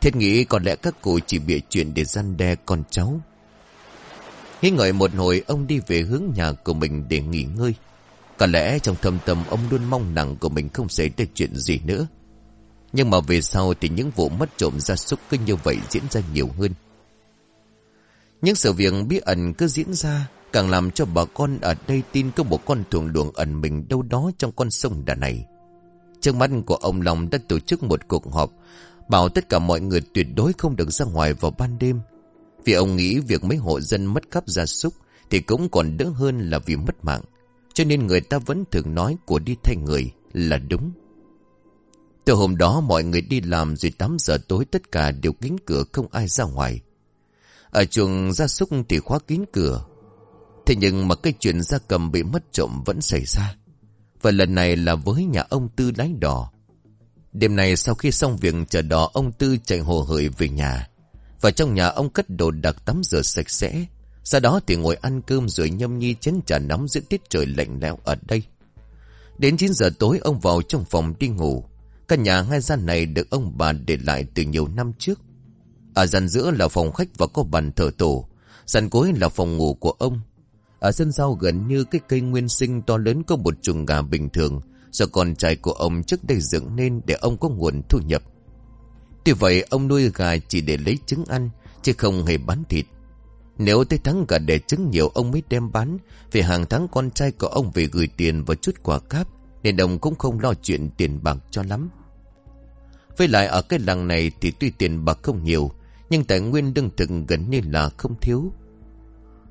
Thiết nghĩ có lẽ các cụ chỉ bịa chuyện để gian đe con cháu. Nghĩ ngợi một hồi, ông đi về hướng nhà của mình để nghỉ ngơi. Có lẽ trong thâm tâm, ông luôn mong nặng của mình không xảy ra chuyện gì nữa. Nhưng mà về sau thì những vụ mất trộm gia súc cứ như vậy diễn ra nhiều hơn. Những sự việc bí ẩn cứ diễn ra, càng làm cho bà con ở đây tin có một con thuồng luồng ẩn mình đâu đó trong con sông đà này. Trước mắt của ông Long đã tổ chức một cuộc họp Bảo tất cả mọi người tuyệt đối không được ra ngoài vào ban đêm. Vì ông nghĩ việc mấy hộ dân mất cắp gia súc thì cũng còn đỡ hơn là vì mất mạng. Cho nên người ta vẫn thường nói của đi thay người là đúng. Từ hôm đó mọi người đi làm rồi 8 giờ tối tất cả đều kín cửa, không ai ra ngoài. Ở chuồng gia súc thì khóa kín cửa. Thế nhưng mà cái chuyện gia cầm bị mất trộm vẫn xảy ra. Và lần này là với nhà ông Tư lái đỏ. Đêm này sau khi xong việc chờ đò, ông Tư chạy hồ hởi về nhà. Và trong nhà, ông cất đồ đặc tắm rửa sạch sẽ. Sau đó thì ngồi ăn cơm rồi nhâm nhi chén trà nóng giữa tiết trời lạnh lẽo ở đây. Đến 9 giờ tối, ông vào trong phòng đi ngủ. Căn nhà hai gian này được ông bà để lại từ nhiều năm trước. Ở gian giữa là phòng khách và có bàn thờ tổ. Gian cuối là phòng ngủ của ông. Ở sân sau gần như cái cây nguyên sinh to lớn có một chuồng gà bình thường do con trai của ông trước đây dựng nên để ông có nguồn thu nhập. Tuy vậy ông nuôi gà chỉ để lấy trứng ăn, chứ không hề bán thịt. Nếu tới tháng gà đẻ trứng nhiều ông mới đem bán, vì hàng tháng con trai của ông về gửi tiền và chút quả cáp, nên ông cũng không lo chuyện tiền bạc cho lắm. Với lại ở cái làng này thì tuy tiền bạc không nhiều, nhưng tài nguyên đương thực gần như là không thiếu.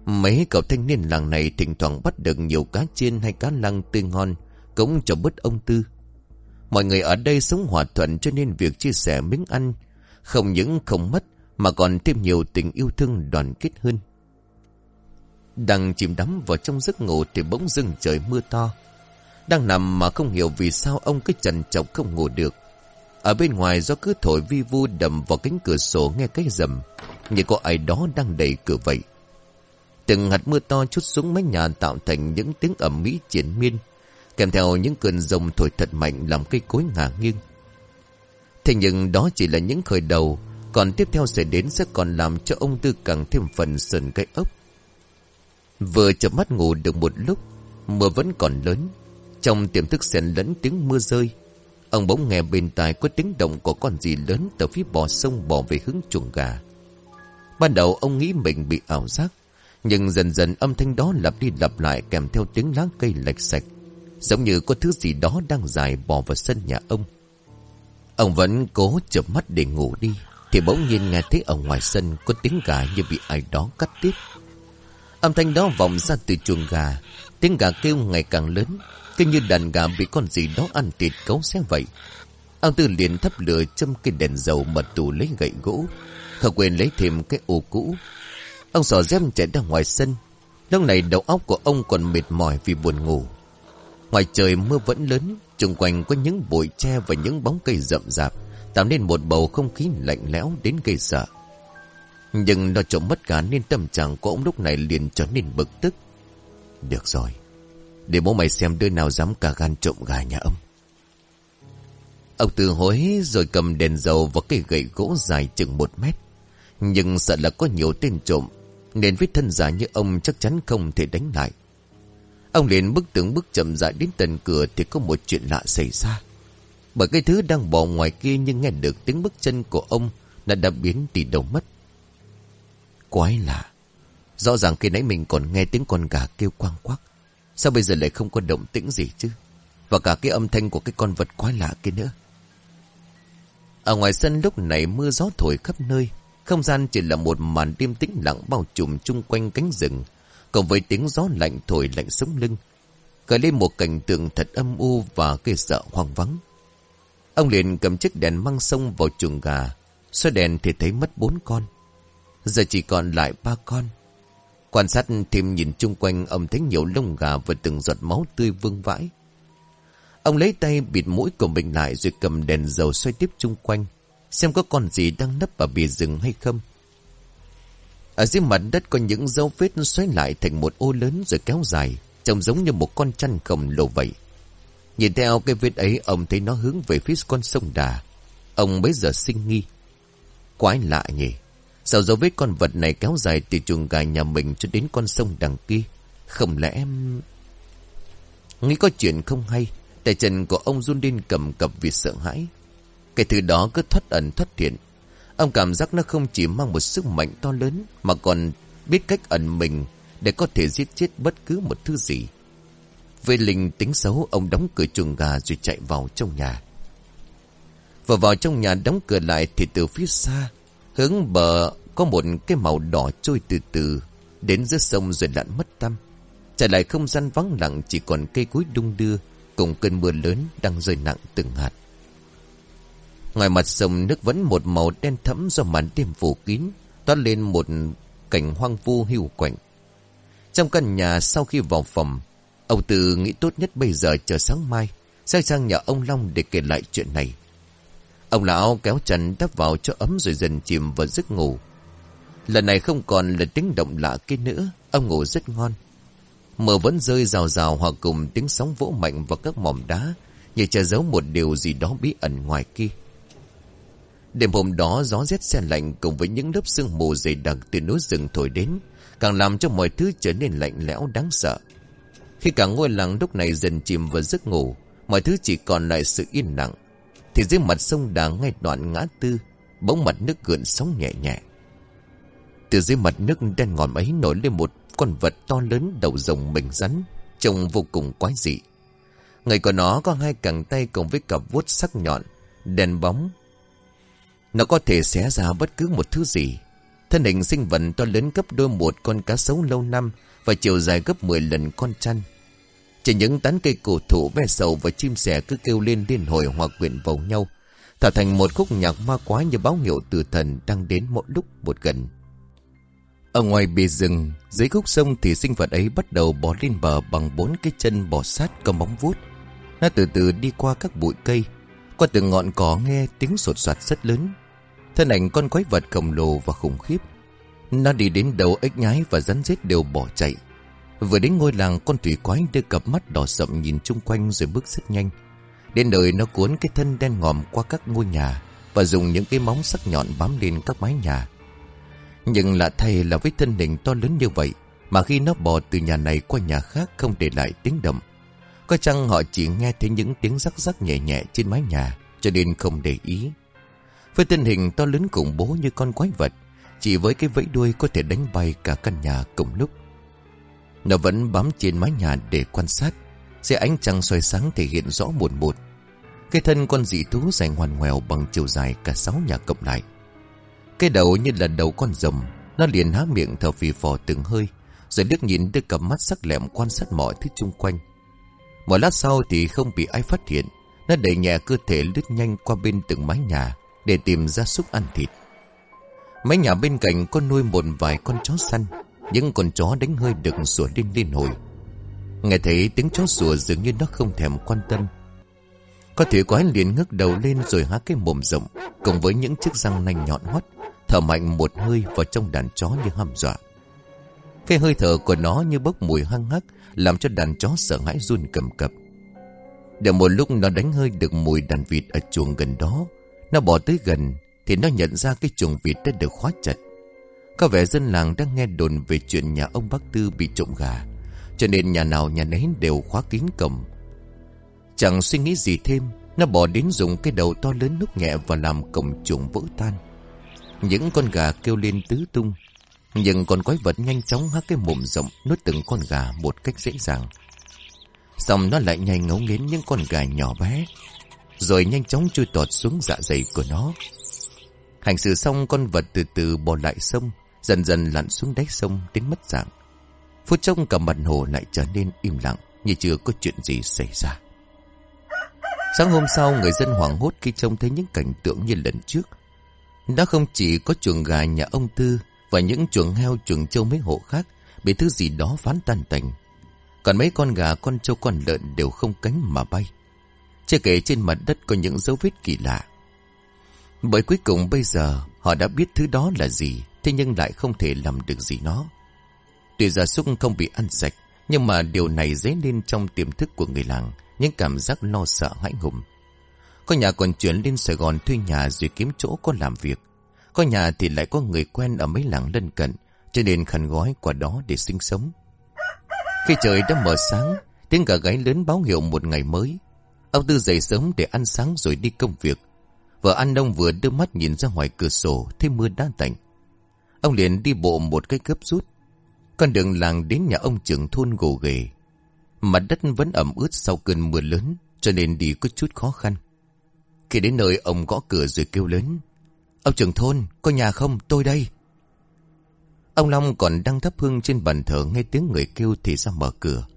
Mấy cậu thanh niên làng này thỉnh thoảng bắt được nhiều cá chiên hay cá lăng tươi ngon, cống cho bớt ông Tư. Mọi người ở đây sống hòa thuận cho nên việc chia sẻ miếng ăn không những không mất mà còn thêm nhiều tình yêu thương đoàn kết hơn. Đang chìm đắm vào trong giấc ngủ thì bỗng dưng trời mưa to. Đang nằm mà không hiểu vì sao ông cứ trần trọc không ngủ được. Ở bên ngoài do cứ thổi vi vu đầm vào cánh cửa sổ nghe cái rầm, như có ai đó đang đẩy cửa vậy. Từng hạt mưa to chút xuống mái nhà tạo thành những tiếng ẩm mỹ triển miên, kèm theo những cơn rồng thổi thật mạnh làm cây cối ngả nghiêng. Thế nhưng đó chỉ là những khởi đầu, còn tiếp theo sẽ đến sẽ còn làm cho ông Tư càng thêm phần sườn cây ốc. Vừa chợp mắt ngủ được một lúc Mưa vẫn còn lớn Trong tiềm thức xen lẫn tiếng mưa rơi Ông bỗng nghe bên tai có tiếng động của con gì lớn từ phía bò sông bò về hướng chuồng gà. Ban đầu ông nghĩ mình bị ảo giác, nhưng dần dần âm thanh đó lặp đi lặp lại kèm theo tiếng lá cây lệch sạch, giống như có thứ gì đó đang dài bò vào sân nhà ông. Ông vẫn cố chợp mắt để ngủ đi, thì bỗng nhiên nghe thấy ở ngoài sân có tiếng gà như bị ai đó cắt tiếp. Âm thanh đó vọng ra từ chuồng gà, tiếng gà kêu ngày càng lớn, cứ như đàn gà bị con gì đó ăn thịt cấu xé vậy. Ông Tư liền thắp lửa châm cái đèn dầu mật tủ lấy gậy gỗ. Không quên lấy thêm cái ô cũ. Ông sò dép chạy ra ngoài sân. Lúc này đầu óc của ông còn mệt mỏi vì buồn ngủ. Ngoài trời mưa vẫn lớn, xung quanh có những bụi tre và những bóng cây rậm rạp, tạo nên một bầu không khí lạnh lẽo đến gây sợ. Nhưng nó trộm mất cả nên tâm trạng của ông lúc này liền trở nên bực tức. Được rồi, để bố mày xem đứa nào dám cả gan trộm gà nhà ông Ông từ hối rồi cầm đèn dầu và cây gậy gỗ dài chừng một mét Nhưng sợ là có nhiều tên trộm Nên với thân giả như ông chắc chắn không thể đánh lại Ông liền bước từng bước chậm rãi đến tận cửa Thì có một chuyện lạ xảy ra. Bởi cái thứ đang bỏ ngoài kia Nhưng nghe được tiếng bước chân của ông Đã đã biến đi đâu mất. Quái lạ. Rõ ràng khi nãy mình còn nghe tiếng con gà kêu quang quắc, Sao bây giờ lại không có động tĩnh gì chứ? Và cả cái âm thanh của cái con vật quái lạ kia nữa. Ở ngoài sân lúc này mưa gió thổi khắp nơi, Không gian chỉ là một màn đêm tĩnh lặng bao trùm chung quanh cánh rừng. Cộng với tiếng gió lạnh thổi lạnh sống lưng Gợi lên một cảnh tượng thật âm u và gây sợ hoang vắng Ông liền cầm chiếc đèn măng sông vào chuồng gà xoay đèn thì thấy mất bốn con, Giờ chỉ còn lại ba con Quan sát thêm nhìn chung quanh, ông thấy nhiều lông gà và từng giọt máu tươi vương vãi. Ông lấy tay bịt mũi của mình lại rồi cầm đèn dầu xoay tiếp chung quanh. Xem có con gì đang nấp ở bìa rừng hay không. Ở dưới mặt đất có những dấu vết xoáy lại thành một ô lớn rồi kéo dài. Trông giống như một con chăn khổng lồ vậy. Nhìn theo cái vết ấy ông thấy nó hướng về phía con sông đà. Ông bấy giờ sinh nghi. Quái lạ nhỉ. Sao dấu vết con vật này kéo dài từ chuồng gà nhà mình cho đến con sông đằng kia? Không lẽ em... Nghĩ có chuyện không hay, tay chân của ông run lên cầm cập vì sợ hãi. Cái thứ đó cứ thoát ẩn thoát hiện. Ông cảm giác nó không chỉ mang một sức mạnh to lớn, mà còn biết cách ẩn mình để có thể giết chết bất cứ một thứ gì. Về linh tính xấu, ông đóng cửa chuồng gà rồi chạy vào trong nhà. Vừa vào trong nhà đóng cửa lại thì từ phía xa Hướng bờ có một cái màu đỏ trôi từ từ Đến giữa sông rồi lặn mất tâm Trở lại không gian vắng lặng Chỉ còn cây cối đung đưa Cùng cơn mưa lớn đang rơi nặng từng hạt Ngoài mặt sông nước vẫn một màu đen thẫm Do màn đêm phủ kín Toát lên một cảnh hoang vu hưu quạnh Trong căn nhà sau khi vào phòng Ông Tư nghĩ tốt nhất bây giờ chờ sáng mai Sang sang nhà ông Long để kể lại chuyện này Ông lão kéo chân đắp vào cho ấm rồi dần chìm vào giấc ngủ. Lần này không còn là tiếng động lạ kia nữa, ông ngủ rất ngon. Mưa vẫn rơi rào rào hòa cùng tiếng sóng vỗ mạnh vào các mỏm đá, như che giấu một điều gì đó bí ẩn ngoài kia. Đêm hôm đó gió rét xe lạnh cùng với những lớp sương mù dày đặc từ núi rừng thổi đến, càng làm cho mọi thứ trở nên lạnh lẽo đáng sợ. Khi cả ngôi làng lúc này dần chìm vào giấc ngủ, mọi thứ chỉ còn lại sự yên lặng, thì dưới mặt sông đá ngay đoạn ngã tư Bỗng mặt nước gợn sóng nhẹ nhẹ. Từ dưới mặt nước đen ngòm ấy nổi lên một con vật to lớn đầu rồng mình rắn Trông vô cùng quái dị. Người của nó có hai cẳng tay cùng với cặp vuốt sắc nhọn Đèn bóng nó có thể xé ra bất cứ một thứ gì Thân hình sinh vật to lớn gấp đôi một con cá sấu lâu năm Và chiều dài gấp 10 lần con chăn chỉ những tán cây cổ thụ ve sầu và chim sẻ cứ kêu lên liên hồi hòa quyện vào nhau. Tạo thành một khúc nhạc ma quái như báo hiệu từ thần đang đến mỗi lúc một gần. Ở ngoài bì rừng, dưới khúc sông thì sinh vật ấy bắt đầu bò lên bờ bằng bốn cái chân bò sát có móng vuốt. Nó từ từ đi qua các bụi cây, qua từng ngọn cỏ nghe tiếng sột soạt rất lớn. Thân ảnh con quái vật khổng lồ và khủng khiếp. Nó đi đến đầu ếch nhái và rắn rết đều bỏ chạy. Vừa đến ngôi làng con thủy quái đưa cặp mắt đỏ sậm nhìn chung quanh rồi bước rất nhanh. Đến đời nó cuốn cái thân đen ngòm qua các ngôi nhà và dùng những cái móng sắc nhọn bám lên các mái nhà. Nhưng lạ thay là với thân hình to lớn như vậy, Mà khi nó bò từ nhà này qua nhà khác không để lại tiếng động Có chăng họ chỉ nghe thấy những tiếng rắc rắc nhẹ nhẹ trên mái nhà Cho nên không để ý với thân hình to lớn khủng bố như con quái vật, Chỉ với cái vẫy đuôi có thể đánh bay cả căn nhà cùng lúc. Nó vẫn bám trên mái nhà để quan sát, Dưới ánh trăng soi sáng thể hiện rõ một một. Cái thân con dị thú dài hoàn ngoèo bằng chiều dài cả sáu nhà cộng lại. Cái đầu như là đầu con rồng, Nó liền há miệng thở phì phò từng hơi, Rồi liếc nhìn đưa cặp mắt sắc lẹm quan sát mọi thứ chung quanh. Một lát sau thì không bị ai phát hiện, Nó đẩy nhẹ cơ thể lướt nhanh qua bên từng mái nhà. Để tìm ra súc ăn thịt. Mấy nhà bên cạnh có nuôi một vài con chó săn, Những con chó đánh hơi được sủa lên liên hồi. Nghe thấy tiếng chó sủa dường như nó không thèm quan tâm. Có thể quái liền ngước đầu lên rồi há cái mồm rộng, Cùng với những chiếc răng nanh nhọn hoắt, Thở mạnh một hơi vào trong đàn chó như hăm dọa. Cái hơi thở của nó như bốc mùi hăng hắc, Làm cho đàn chó sợ hãi run cầm cập. Để một lúc nó đánh hơi được mùi đàn vịt ở chuồng gần đó nó bỏ tới gần Thì nó nhận ra cái chuồng vịt đã được khóa chặt. Có vẻ dân làng đang nghe đồn về chuyện nhà ông bác Tư bị trộm gà, Cho nên nhà nào nhà nấy đều khóa kín cổng. Chẳng suy nghĩ gì thêm, Nó bỏ đến dùng cái đầu to lớn nút nhẹ Và làm cổng chuồng vỡ tan. Những con gà kêu lên tứ tung, Nhưng con quái vật nhanh chóng há cái mồm rộng Nuốt từng con gà một cách dễ dàng. Xong nó lại nhanh ngấu nghiến những con gà nhỏ bé. Rồi nhanh chóng chui tọt xuống dạ dày của nó Hành xử xong con vật từ từ bò lại sông Dần dần lặn xuống đáy sông đến mất dạng Phút trông cả mặt hồ lại trở nên im lặng Như chưa có chuyện gì xảy ra Sáng hôm sau người dân hoảng hốt khi trông thấy những cảnh tượng như lần trước đã không chỉ có chuồng gà nhà ông Tư và những chuồng heo chuồng trâu mấy hộ khác bị thứ gì đó phán tan tành. Còn mấy con gà, con trâu, con lợn đều không cánh mà bay. Chưa kể trên mặt đất có những dấu vết kỳ lạ. Bởi cuối cùng bây giờ họ đã biết thứ đó là gì, thế nhưng lại không thể làm được gì nó. Tuy gia súc không bị ăn sạch, nhưng mà điều này dấy lên trong tiềm thức của người làng, những cảm giác lo sợ hãi hùng. Có nhà còn chuyển lên Sài Gòn thuê nhà rồi kiếm chỗ có làm việc. Có nhà thì lại có người quen ở mấy làng lân cận, cho nên khăn gói qua đó để sinh sống. Khi trời đã mở sáng, tiếng gà gáy lớn báo hiệu một ngày mới. Ông Tư dậy sớm để ăn sáng rồi đi công việc. Vợ ăn đông vừa đưa mắt nhìn ra ngoài cửa sổ, thấy mưa đã tạnh. Ông liền đi bộ một cái gấp rút. Con đường làng đến nhà ông trưởng thôn gồ ghề. Mặt đất vẫn ẩm ướt sau cơn mưa lớn, cho nên đi có chút khó khăn. Khi đến nơi ông gõ cửa rồi kêu lớn. Ông trưởng thôn, có nhà không? Tôi đây. Ông Long còn đang thắp hương trên bàn thờ nghe tiếng người kêu thì ra mở cửa.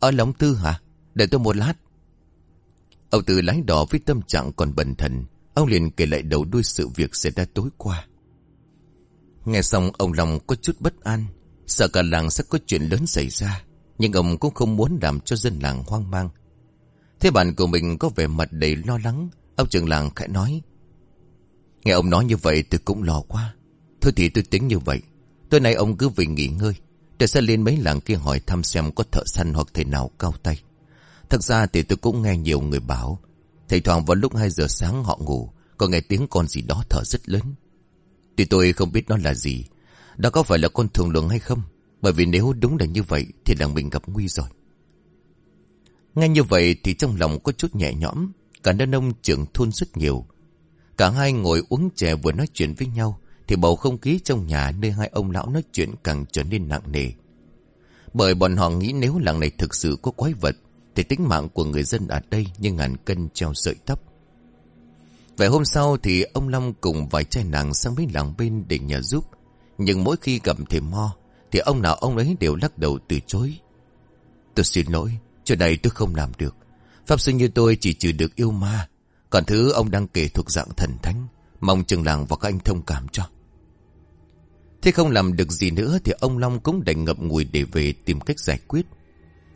Ở Long Tư hả? Đợi tôi một lát. Ông Tư lái đỏ với tâm trạng còn bần thần. Ông liền kể lại đầu đuôi sự việc xảy ra tối qua. Nghe xong, ông lòng có chút bất an. Sợ cả làng sẽ có chuyện lớn xảy ra. Nhưng ông cũng không muốn làm cho dân làng hoang mang. Thế bạn của mình có vẻ mặt đầy lo lắng. Ông trưởng làng khẽ nói. Nghe ông nói như vậy, tôi cũng lo quá. Thôi thì tôi tính như vậy. Tối nay ông cứ về nghỉ ngơi. Để sẽ lên mấy làng kia hỏi thăm xem có thợ săn hoặc thầy nào cao tay. Thật ra thì tôi cũng nghe nhiều người bảo. Thầy thoảng vào lúc 2 giờ sáng họ ngủ. Có nghe tiếng con gì đó thở rất lớn. Tuy tôi không biết nó là gì. Đó có phải là con thường lượng hay không? Bởi vì nếu đúng là như vậy thì là mình gặp nguy rồi. Nghe như vậy thì trong lòng có chút nhẹ nhõm. Cả đàn ông trưởng thôn rất nhiều. Cả hai ngồi uống chè vừa nói chuyện với nhau. Thì bầu không khí trong nhà nơi hai ông lão nói chuyện càng trở nên nặng nề. Bởi bọn họ nghĩ nếu làng này thực sự có quái vật. Thì tính mạng của người dân ở đây như ngàn cân treo sợi tóc. Vậy hôm sau thì ông Long cùng vài trai nàng sang bên làng bên để nhờ giúp. Nhưng mỗi khi gặp thềm mo thì ông nào ông ấy đều lắc đầu từ chối. Tôi xin lỗi, chuyện này tôi không làm được. Pháp sư như tôi chỉ trừ được yêu ma. Còn thứ ông đang kể thuộc dạng thần thánh. Mong trường làng và các anh thông cảm cho. Thế không làm được gì nữa thì ông Long cũng đành ngậm ngùi để về tìm cách giải quyết.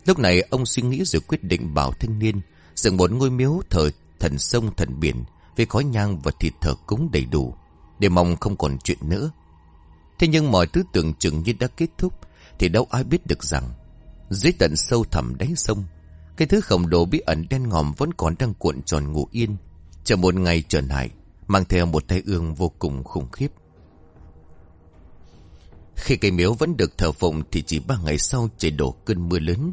Lúc này ông suy nghĩ rồi quyết định bảo thanh niên dựng một ngôi miếu thờ thần sông thần biển với khói nhang và thịt thờ cúng đầy đủ để mong không còn chuyện nữa. Thế nhưng mọi thứ tưởng chừng như đã kết thúc thì đâu ai biết được rằng dưới tận sâu thẳm đáy sông cái thứ khổng lồ bí ẩn đen ngòm vẫn còn đang cuộn tròn ngủ yên. Chờ một ngày trở lại, mang theo một tay ương vô cùng khủng khiếp. Khi cây miếu vẫn được thờ phụng Thì chỉ ba ngày sau trời đổ cơn mưa lớn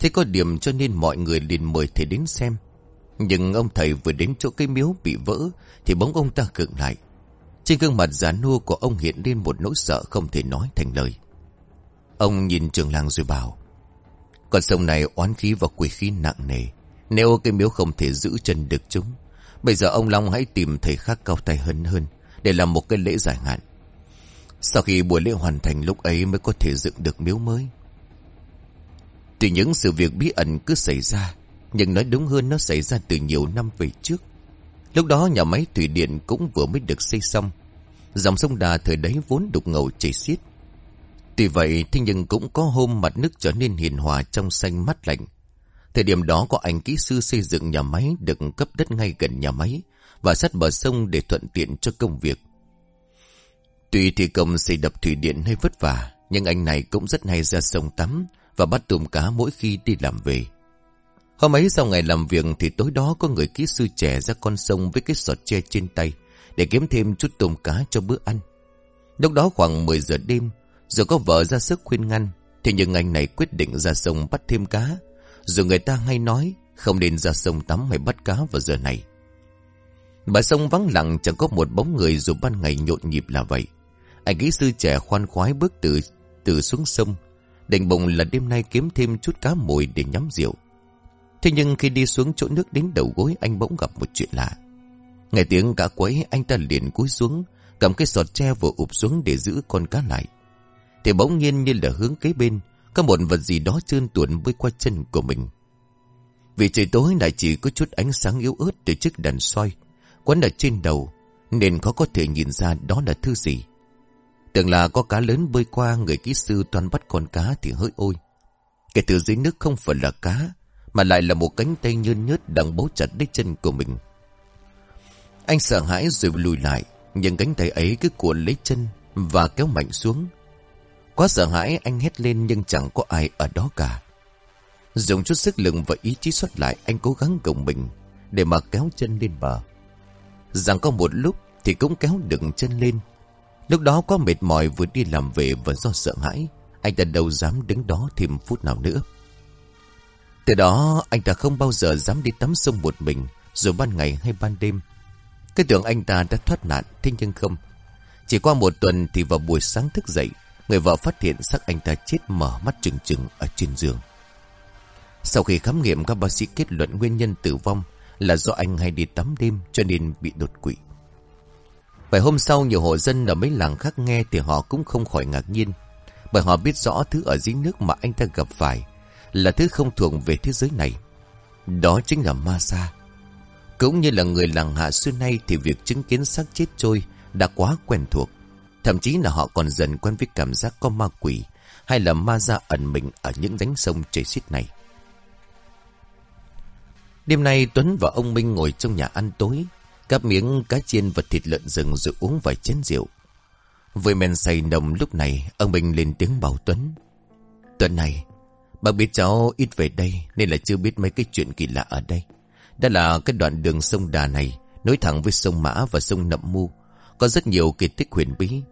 Thế có điểm cho nên mọi người liền mời thầy đến xem. Nhưng ông thầy vừa đến chỗ cái miếu bị vỡ, Thì bóng ông ta cựng lại. Trên gương mặt già nua của ông hiện lên một nỗi sợ không thể nói thành lời. Ông nhìn trường làng rồi bảo, Con sông này oán khí và quỷ khí nặng nề. Nếu cái miếu không thể giữ chân được chúng, Bây giờ ông Long hãy tìm thầy khác cao tay hơn hơn Để làm một cái lễ giải hạn. Sau khi buổi lễ hoàn thành lúc ấy mới có thể dựng được miếu mới. Tuy những sự việc bí ẩn cứ xảy ra Nhưng nói đúng hơn nó xảy ra từ nhiều năm về trước. Lúc đó nhà máy thủy điện cũng vừa mới được xây xong. Dòng sông Đà thời đấy vốn đục ngầu chảy xiết. Tuy vậy thế nhưng cũng có hôm mặt nước trở nên hiền hòa trong xanh mắt lạnh. Thời điểm đó có anh kỹ sư xây dựng nhà máy được cấp đất ngay gần nhà máy và sát bờ sông để thuận tiện cho công việc. Tuy thi công xây đập thủy điện hơi vất vả, nhưng anh này cũng rất hay ra sông tắm và bắt tôm cá mỗi khi đi làm về. Hôm ấy sau ngày làm việc thì tối đó có người kỹ sư trẻ ra con sông với cái sọt tre trên tay để kiếm thêm chút tôm cá cho bữa ăn. Lúc đó khoảng 10 giờ đêm, rồi có vợ ra sức khuyên ngăn, thì nhưng anh này quyết định ra sông bắt thêm cá dù người ta hay nói Không nên ra sông tắm hay bắt cá vào giờ này Bãi sông vắng lặng chẳng có một bóng người dù ban ngày nhộn nhịp là vậy Anh kỹ sư trẻ khoan khoái bước từ từ xuống sông Định bụng là đêm nay kiếm thêm chút cá mồi để nhắm rượu Thế nhưng khi đi xuống chỗ nước đến đầu gối anh bỗng gặp một chuyện lạ Nghe tiếng cá quấy anh ta liền cúi xuống Cầm cái sọt tre vừa ụp xuống để giữ con cá lại Thì bỗng nhiên như là hướng kế bên có một vật gì đó trơn tuột với qua chân của mình. Vì trời tối lại chỉ có chút ánh sáng yếu ớt từ chiếc đèn xoay, quấn ở trên đầu, nên khó có thể nhìn ra đó là thứ gì. Tưởng là có cá lớn bơi qua người kỹ sư toàn bắt con cá thì hơi ôi. Cái từ dưới nước không phải là cá, mà lại là một cánh tay nhơn nhớt đang bấu chặt lấy chân của mình. Anh sợ hãi rồi lùi lại, nhưng cánh tay ấy cứ cuộn lấy chân và kéo mạnh xuống. Quá sợ hãi anh hét lên nhưng chẳng có ai ở đó cả. Dùng chút sức lực và ý chí xuất lại anh cố gắng gồng mình để mà kéo chân lên bờ. Rằng có một lúc thì cũng kéo được chân lên. Lúc đó có mệt mỏi vừa đi làm về và do sợ hãi. Anh ta đâu dám đứng đó thêm phút nào nữa. Từ đó, anh ta không bao giờ dám đi tắm sông một mình, dù ban ngày hay ban đêm. Cái tưởng anh ta đã thoát nạn, thế nhưng không. Chỉ qua một tuần thì vào buổi sáng thức dậy, Người vợ phát hiện xác anh ta chết mở mắt trừng trừng ở trên giường. Sau khi khám nghiệm các bác sĩ kết luận nguyên nhân tử vong là do anh hay đi tắm đêm cho nên bị đột quỵ. Vài hôm sau nhiều hộ dân ở mấy làng khác nghe thì họ cũng không khỏi ngạc nhiên. Bởi họ biết rõ thứ ở dưới nước mà anh ta gặp phải là thứ không thuộc về thế giới này. Đó chính là ma sa. Cũng như là người làng hạ xưa nay thì việc chứng kiến xác chết trôi đã quá quen thuộc. Thậm chí là họ còn dần quen với cảm giác có ma quỷ hay là ma ra ẩn mình ở những đánh sông chảy xiết này. Đêm nay Tuấn và ông Minh ngồi trong nhà ăn tối, cắp miếng cá chiên và thịt lợn rừng rồi uống vài chén rượu. Với men say nồng lúc này, ông Minh lên tiếng bảo Tuấn. Tuấn này, bác biết cháu ít về đây nên là chưa biết mấy cái chuyện kỳ lạ ở đây. Đó là cái đoạn đường sông Đà này, nối thẳng với sông Mã và sông Nậm Mu. Có rất nhiều kỳ tích huyền bí.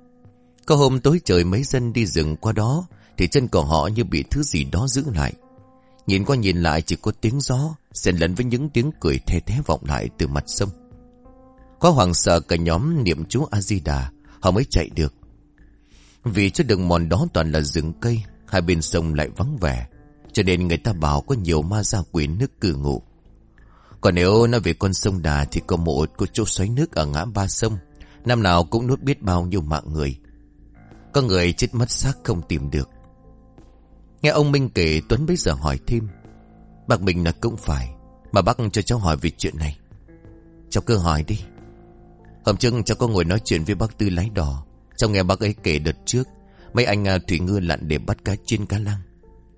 Có hôm tối trời mấy dân đi rừng qua đó Thì chân của họ như bị thứ gì đó giữ lại Nhìn qua nhìn lại chỉ có tiếng gió xen lẫn với những tiếng cười thê thế vọng lại từ mặt sông có hoàng sợ cả nhóm niệm chú A-di-đà, Họ mới chạy được. Vì cho đường mòn đó toàn là rừng cây, Hai bên sông lại vắng vẻ, Cho nên người ta bảo có nhiều ma gia quỷ nước cử ngụ. Còn nếu nói về con sông Đà Thì có một có chỗ xoáy nước ở ngã ba sông, Năm nào cũng nuốt biết bao nhiêu mạng người. Có người chết mất xác không tìm được. Nghe ông Minh kể, Tuấn bây giờ hỏi thêm. Bác Minh là cũng phải, Mà bác cho cháu hỏi về chuyện này. Cháu cứ hỏi đi. Hôm trước cháu có ngồi nói chuyện với bác Tư lái đò. Cháu nghe bác ấy kể đợt trước Mấy anh à, thủy ngư lặn để bắt cá trên cá lăng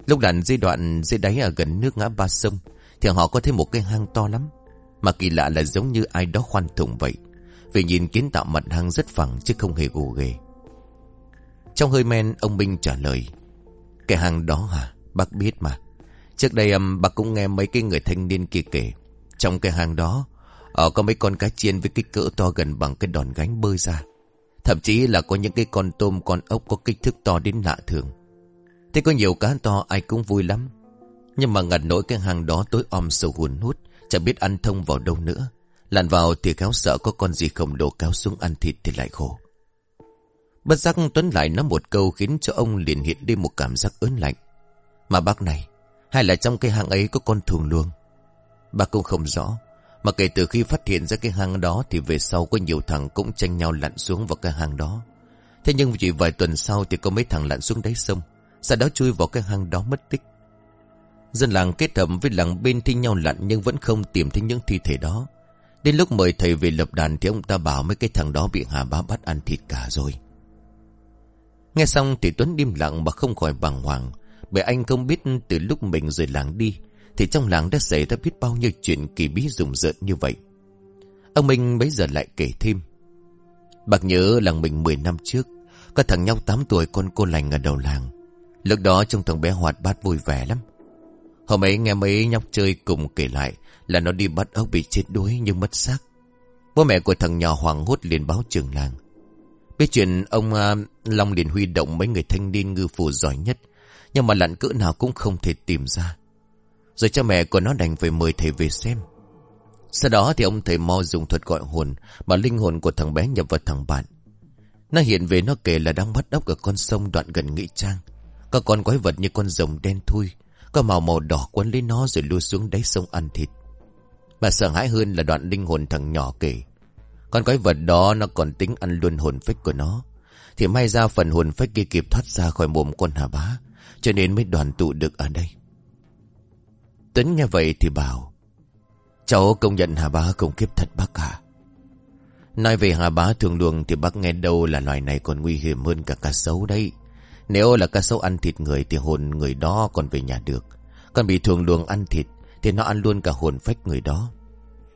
Lúc lặn dây đoạn dưới đáy ở gần nước ngã ba sông Thì họ có thấy một cái hang to lắm. Mà kỳ lạ là giống như ai đó khoan thủng vậy. Vì nhìn kiến tạo mặt hang rất phẳng chứ không hề gồ ghề. Trong hơi men ông Minh trả lời Cái hang đó hả? Bác biết mà. Trước đây um, bác cũng nghe mấy cái người thanh niên kia kể. Trong cái hang đó ở Có mấy con cá chiên với kích cỡ to gần bằng cái đòn gánh bơi ra Thậm chí là có những cái con tôm con ốc có kích thước to đến lạ thường. Thế có nhiều cá to ai cũng vui lắm. Nhưng mà ngặt nỗi cái hang đó tối om sâu hùn hút, chẳng biết ăn thông vào đâu nữa. Lặn vào thì kéo sợ có con gì khổng lồ kéo xuống ăn thịt thì lại khổ. Bất giác Tuấn lại nói một câu khiến cho ông liền hiện đi một cảm giác ớn lạnh. Mà bác này, hay là trong cái hang ấy có con thường luông? Bác cũng không rõ. Mà kể từ khi phát hiện ra cái hang đó thì về sau có nhiều thằng cũng tranh nhau lặn xuống vào cái hang đó. Thế nhưng chỉ vài tuần sau thì có mấy thằng lặn xuống đáy sông. Sau đó chui vào cái hang đó mất tích. Dân làng kết hợp với làng bên thi nhau lặn nhưng vẫn không tìm thấy những thi thể đó. Đến lúc mời thầy về lập đàn thì ông ta bảo mấy cái thằng đó bị Hà Bá bắt ăn thịt cả rồi. Nghe xong thì Tuấn im lặng mà không khỏi bàng hoàng. Bởi anh không biết từ lúc mình rời làng đi thì trong làng đã xảy ra biết bao nhiêu chuyện kỳ bí rùng rợn như vậy. Ông Minh bấy giờ lại kể thêm. Bác nhớ làng mình 10 năm trước, có thằng nhóc 8 tuổi con cô lành ở đầu làng. Lúc đó trông thằng bé hoạt bát vui vẻ lắm. Hôm ấy nghe mấy nhóc chơi cùng kể lại là nó đi bắt ốc bị chết đuối nhưng mất xác. Bố mẹ của thằng nhỏ hoàng hốt liền báo trường làng. Biết chuyện ông uh, Long liền huy động mấy người thanh niên ngư phủ giỏi nhất. Nhưng mà lặn cỡ nào cũng không thể tìm ra. Rồi cha mẹ của nó đành phải mời thầy về xem. Sau đó thì ông thầy Mo dùng thuật gọi hồn mà linh hồn của thằng bé nhập vào thằng bạn. Nó hiện về nó kể là đang bắt ốc ở con sông đoạn gần Nghị Trang. Có con quái vật như con rồng đen thui. Có màu màu đỏ quấn lấy nó rồi lưu xuống đáy sông ăn thịt. Mà sợ hãi hơn là đoạn linh hồn thằng nhỏ kể. Con quái vật đó nó còn tính ăn luôn hồn phách của nó. Thì may ra phần hồn phách kia kịp thoát ra khỏi mồm con hà bá. Cho nên mới đoàn tụ được ở đây. Tuấn nghe vậy thì bảo. Cháu công nhận hà bá không kiếp thật bác cả. Nói về hà bá thường luồng thì bác nghe đâu là loài này còn nguy hiểm hơn cả cá sấu đấy. Nếu là cá sấu ăn thịt người thì hồn người đó còn về nhà được. Còn bị thường luồng ăn thịt thì nó ăn luôn cả hồn phách người đó.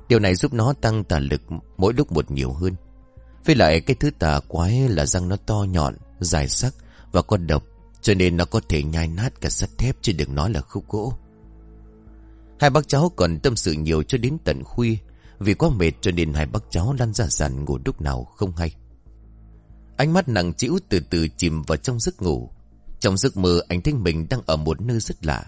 Điều này giúp nó tăng tà lực mỗi lúc một nhiều hơn. Với lại cái thứ tà quái là răng nó to nhọn, dài sắc và có độc. Cho nên nó có thể nhai nát cả sắt thép chứ đừng nói là khúc gỗ. Hai bác cháu còn tâm sự nhiều cho đến tận khuya. Vì quá mệt cho nên hai bác cháu lăn ra sàn ngủ lúc nào không hay. Ánh mắt nặng chịu từ từ chìm vào trong giấc ngủ. Trong giấc mơ anh thấy mình đang ở một nơi rất lạ.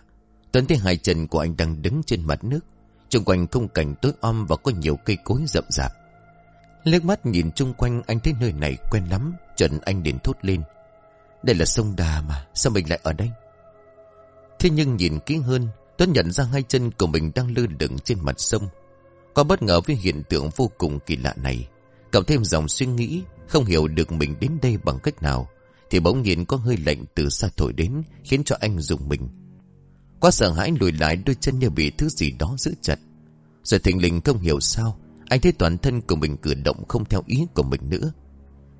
Tuấn thấy hai chân của anh đang đứng trên mặt nước. Trung quanh không cảnh tối om và có nhiều cây cối rậm rạp. Liếc mắt nhìn chung quanh anh thấy nơi này quen lắm. Trần anh đến thốt lên. Đây là sông Đà mà, sao mình lại ở đây? Thế nhưng nhìn kỹ hơn, Tuấn nhận ra hai chân của mình đang lơ lửng trên mặt sông. Có bất ngờ với hiện tượng vô cùng kỳ lạ này. Cộng thêm dòng suy nghĩ, không hiểu được mình đến đây bằng cách nào. Thì bỗng nhiên có hơi lạnh từ xa thổi đến, khiến cho anh dùng mình. Quá sợ hãi lùi lại đôi chân như bị thứ gì đó giữ chặt. Rồi thình lình không hiểu sao, anh thấy toàn thân của mình cử động không theo ý của mình nữa.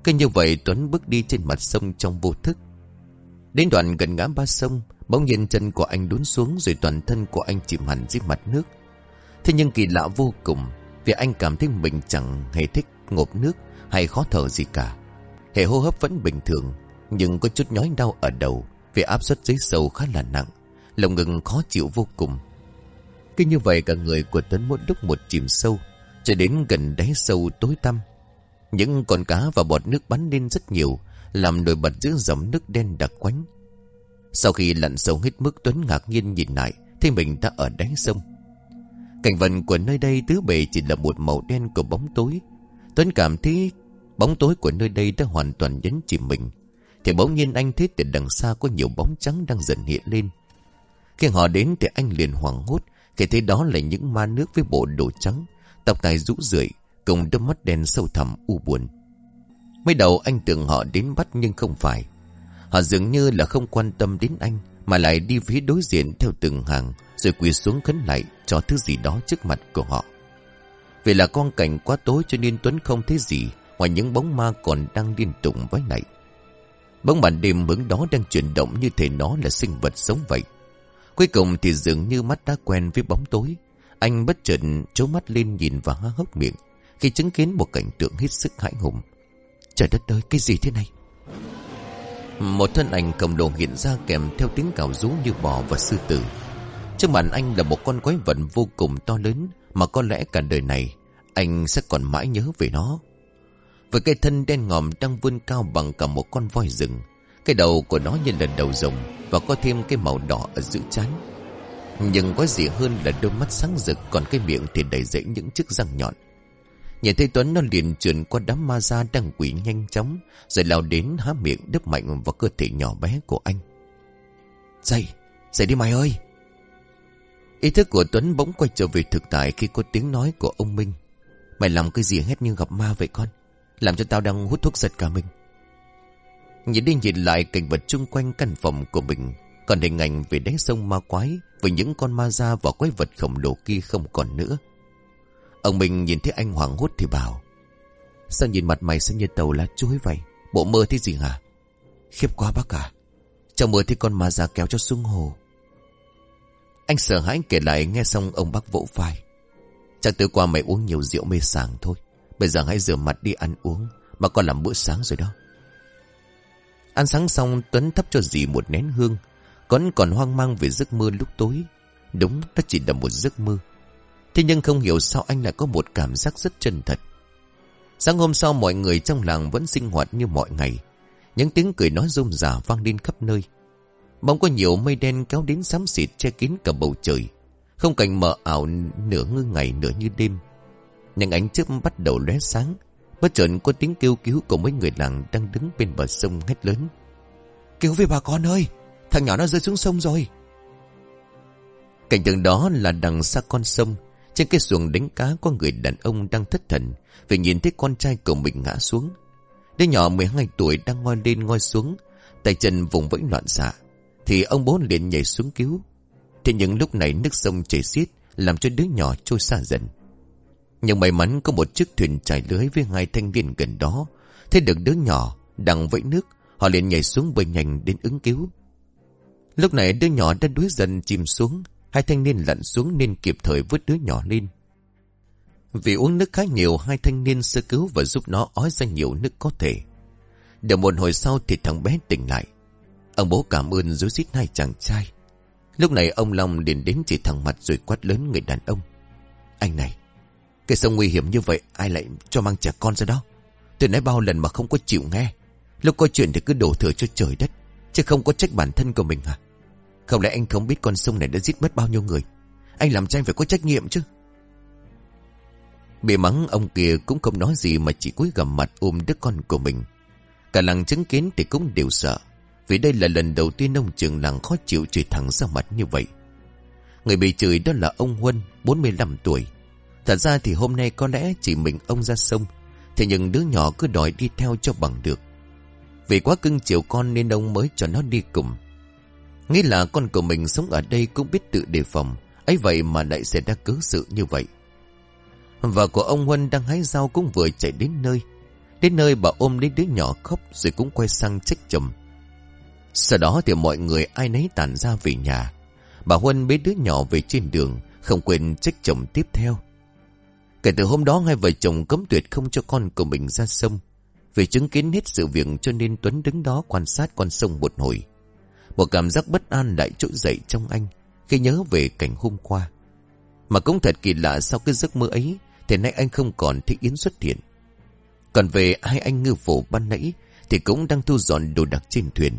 Cứ như vậy Tuấn bước đi trên mặt sông trong vô thức. Đến đoạn gần ngã ba sông, bỗng nhiên chân của anh đún xuống rồi toàn thân của anh chìm hẳn dưới mặt nước. Thế nhưng kỳ lạ vô cùng, vì anh cảm thấy mình chẳng hề thích ngộp nước hay khó thở gì cả. Hệ hô hấp vẫn bình thường, nhưng có chút nhói đau ở đầu vì áp suất dưới sâu khá là nặng. Lồng ngực khó chịu vô cùng. Cứ như vậy cả người của Tuấn mỗi lúc một chìm sâu, cho đến gần đáy sâu tối tăm. Những con cá và bọt nước bắn lên rất nhiều, làm nổi bật giữa dòng nước đen đặc quánh. Sau khi lặn sâu hết mức Tuấn ngạc nhiên nhìn lại, thì mình đã ở đáy sông. Cảnh vật của nơi đây tứ bề chỉ là một màu đen của bóng tối. Tuấn cảm thấy bóng tối của nơi đây đã hoàn toàn nhấn chìm mình. Thì bỗng nhiên anh thấy từ đằng xa có nhiều bóng trắng đang dần hiện lên. Khi họ đến thì anh liền hoảng hốt, khi thấy đó là những ma nước với bộ đồ trắng, tóc tai rũ rượi, cùng đôi mắt đen sâu thẳm u buồn. Mới đầu anh tưởng họ đến bắt nhưng không phải. Họ dường như là không quan tâm đến anh, mà lại đi phía đối diện theo từng hàng, rồi quỳ xuống khấn lại cho thứ gì đó trước mặt của họ. Vì là con cảnh quá tối cho nên Tuấn không thấy gì ngoài những bóng ma còn đang liên tục với lại. Bóng màn đêm hướng đó đang chuyển động như thể nó là sinh vật sống vậy. Cuối cùng thì dường như mắt đã quen với bóng tối. Anh bất chợt trố mắt lên nhìn và há hốc miệng khi chứng kiến một cảnh tượng hết sức hãi hùng. Trời đất ơi, cái gì thế này? Một thân ảnh cầm đồ hiện ra kèm theo tiếng cào rú như bò và sư tử. Trước mặt anh là một con quái vật vô cùng to lớn mà có lẽ cả đời này anh sẽ còn mãi nhớ về nó. Với cái thân đen ngòm đang vươn cao bằng cả một con voi rừng, Cái đầu của nó như là đầu rồng Và có thêm cái màu đỏ ở giữa chán Nhưng có gì hơn là đôi mắt sáng rực Còn cái miệng thì đầy rẫy những chiếc răng nhọn Nhìn thấy Tuấn nó liền chuyển qua đám ma da đang quỷ nhanh chóng Rồi lao đến há miệng đứt mạnh vào cơ thể nhỏ bé của anh. Dậy, dậy đi mày ơi! Ý thức của Tuấn bỗng quay trở về thực tại khi có tiếng nói của ông Minh. Mày làm cái gì hết như gặp ma vậy con? Làm cho tao đang hút thuốc giật cả mình. Nhìn đi nhìn lại cảnh vật chung quanh căn phòng của mình Còn hình ảnh về đáy sông ma quái Với những con ma da và quái vật khổng lồ kia không còn nữa. Ông mình nhìn thấy anh hoảng hốt thì bảo, Sao nhìn mặt mày sao như tàu lá chuối vậy? Bộ mơ thế gì hả? Khiếp quá bác à. Trong mơ thì con ma già kéo cho xuống hồ. Anh sợ hãi kể lại nghe xong ông bác vỗ vai. Chắc tối qua mày uống nhiều rượu mê sảng thôi. Bây giờ hãy rửa mặt đi ăn uống. Mà còn làm bữa sáng rồi đó. Ăn sáng xong, Tuấn thắp cho dì một nén hương. Còn còn hoang mang về giấc mơ lúc tối. Đúng đó chỉ là một giấc mơ. Thế nhưng không hiểu sao anh lại có một cảm giác rất chân thật. Sáng hôm sau mọi người trong làng vẫn sinh hoạt như mọi ngày. Những tiếng cười nói rôm rả vang lên khắp nơi. Bỗng có nhiều mây đen kéo đến xám xịt che kín cả bầu trời. Không cảnh mờ ảo nửa ngư ngày nửa như đêm. Những ánh chớp bắt đầu lóe sáng. Bất chợt có tiếng kêu cứu của mấy người làng đang đứng bên bờ sông hét lớn. Cứu về bà con ơi Thằng nhỏ nó rơi xuống sông rồi. Cảnh tượng đó là đằng xa con sông trên cái xuồng đánh cá có người đàn ông đang thất thần vì nhìn thấy con trai của mình ngã xuống. Đứa nhỏ 12 tuổi đang ngoi lên ngoi xuống, tay chân vùng vẫy loạn xạ. Thì ông bố liền nhảy xuống cứu. Thế nhưng lúc này nước sông chảy xiết làm cho đứa nhỏ trôi xa dần. Nhưng may mắn có một chiếc thuyền trải lưới với hai thanh niên gần đó. Thấy được đứa nhỏ đang vẫy nước, họ liền nhảy xuống bơi nhanh đến ứng cứu. Lúc này đứa nhỏ đã đuối dần chìm xuống, Hai thanh niên lặn xuống nên kịp thời vớt đứa nhỏ lên. Vì uống nước khá nhiều, hai thanh niên sơ cứu và giúp nó ói ra nhiều nước có thể. Được một hồi sau thì thằng bé tỉnh lại. Ông bố cảm ơn dối xít hai chàng trai. Lúc này ông Long liền đến chỉ thẳng mặt rồi quát lớn người đàn ông. Anh này, cái sông nguy hiểm như vậy ai lại cho mang trẻ con ra đó? Tôi nói bao lần mà không có chịu nghe. Lúc có chuyện thì cứ đổ thừa cho trời đất, chứ không có trách bản thân của mình hả? Không lẽ anh không biết con sông này đã giết mất bao nhiêu người? Anh làm tranh phải có trách nhiệm chứ? Bị mắng ông kia cũng không nói gì Mà chỉ cúi gầm mặt ôm đứa con của mình. Cả làng chứng kiến thì cũng đều sợ, Vì đây là lần đầu tiên ông trường làng khó chịu chửi thẳng ra mặt như vậy. Người bị chửi đó là ông Huân 45 tuổi. Thật ra thì hôm nay có lẽ chỉ mình ông ra sông, Thế nhưng đứa nhỏ cứ đòi đi theo cho bằng được. Vì quá cưng chiều con nên ông mới cho nó đi cùng. Nghĩ là con của mình sống ở đây cũng biết tự đề phòng. Ấy vậy mà lại sẽ đã cớ sự như vậy. Vợ của ông Huân đang hái rau cũng vừa chạy đến nơi. Đến nơi bà ôm lấy đứa nhỏ khóc Rồi cũng quay sang trách chồng. Sau đó thì mọi người ai nấy tàn ra về nhà. Bà Huân bế đứa nhỏ về trên đường, Không quên trách chồng tiếp theo. Kể từ hôm đó hai vợ chồng cấm tuyệt không cho con của mình ra sông. Vì chứng kiến hết sự việc cho nên Tuấn đứng đó quan sát con sông một hồi một cảm giác bất an lại trỗi dậy trong anh Khi nhớ về cảnh hôm qua. Mà cũng thật kỳ lạ sau cái giấc mơ ấy, Thì nay anh không còn thấy Yến xuất hiện. Còn về hai anh ngư phủ ban nãy, Thì cũng đang thu dọn đồ đạc trên thuyền.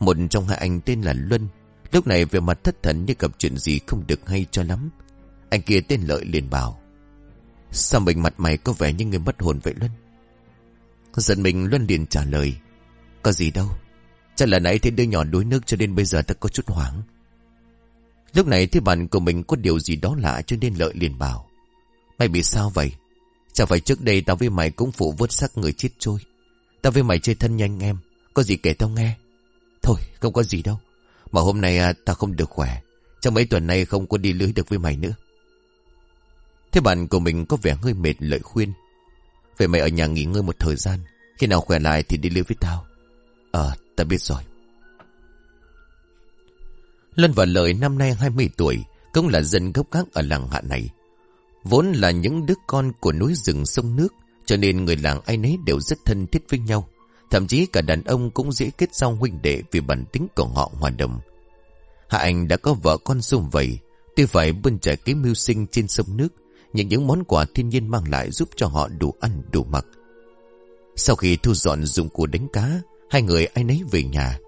Một trong hai anh tên là Luân, Lúc này về mặt thất thần như gặp chuyện gì không được hay cho lắm. Anh kia tên Lợi liền bảo, Sao mình mặt mày có vẻ như người mất hồn vậy Luân? Giận mình, Luân liền trả lời, Có gì đâu Chắc là nãy thấy đứa nhỏ đuối nước cho nên bây giờ ta có chút hoảng. Lúc này thấy bạn của mình có điều gì đó lạ cho nên lợi liền bảo. Mày bị sao vậy? Chẳng phải trước đây tao với mày cũng phụ vớt xác người chết trôi. Tao với mày chơi thân nhanh em. Có gì kể tao nghe. Thôi không có gì đâu. Mà hôm nay à, tao không được khỏe. Trong mấy tuần nay không có đi lưới được với mày nữa. Thế bạn của mình có vẻ hơi mệt lợi khuyên. Vậy mày ở nhà nghỉ ngơi một thời gian. Khi nào khỏe lại thì đi lưới với tao. Ờ, ta biết rồi. Lân và Lợi năm nay 20 tuổi, cũng là dân gốc gác ở làng hạ này. Vốn là những đứa con của núi rừng sông nước, cho nên người làng ai nấy đều rất thân thiết với nhau. Thậm chí cả đàn ông cũng dễ kết giao huynh đệ vì bản tính của họ hòa đồng. Hạ Anh đã có vợ con xung vầy, tuy phải bươn trải kiếm mưu sinh trên sông nước, nhưng những món quà thiên nhiên mang lại giúp cho họ đủ ăn đủ mặc. Sau khi thu dọn dụng cụ đánh cá Hai người ai nấy về nhà.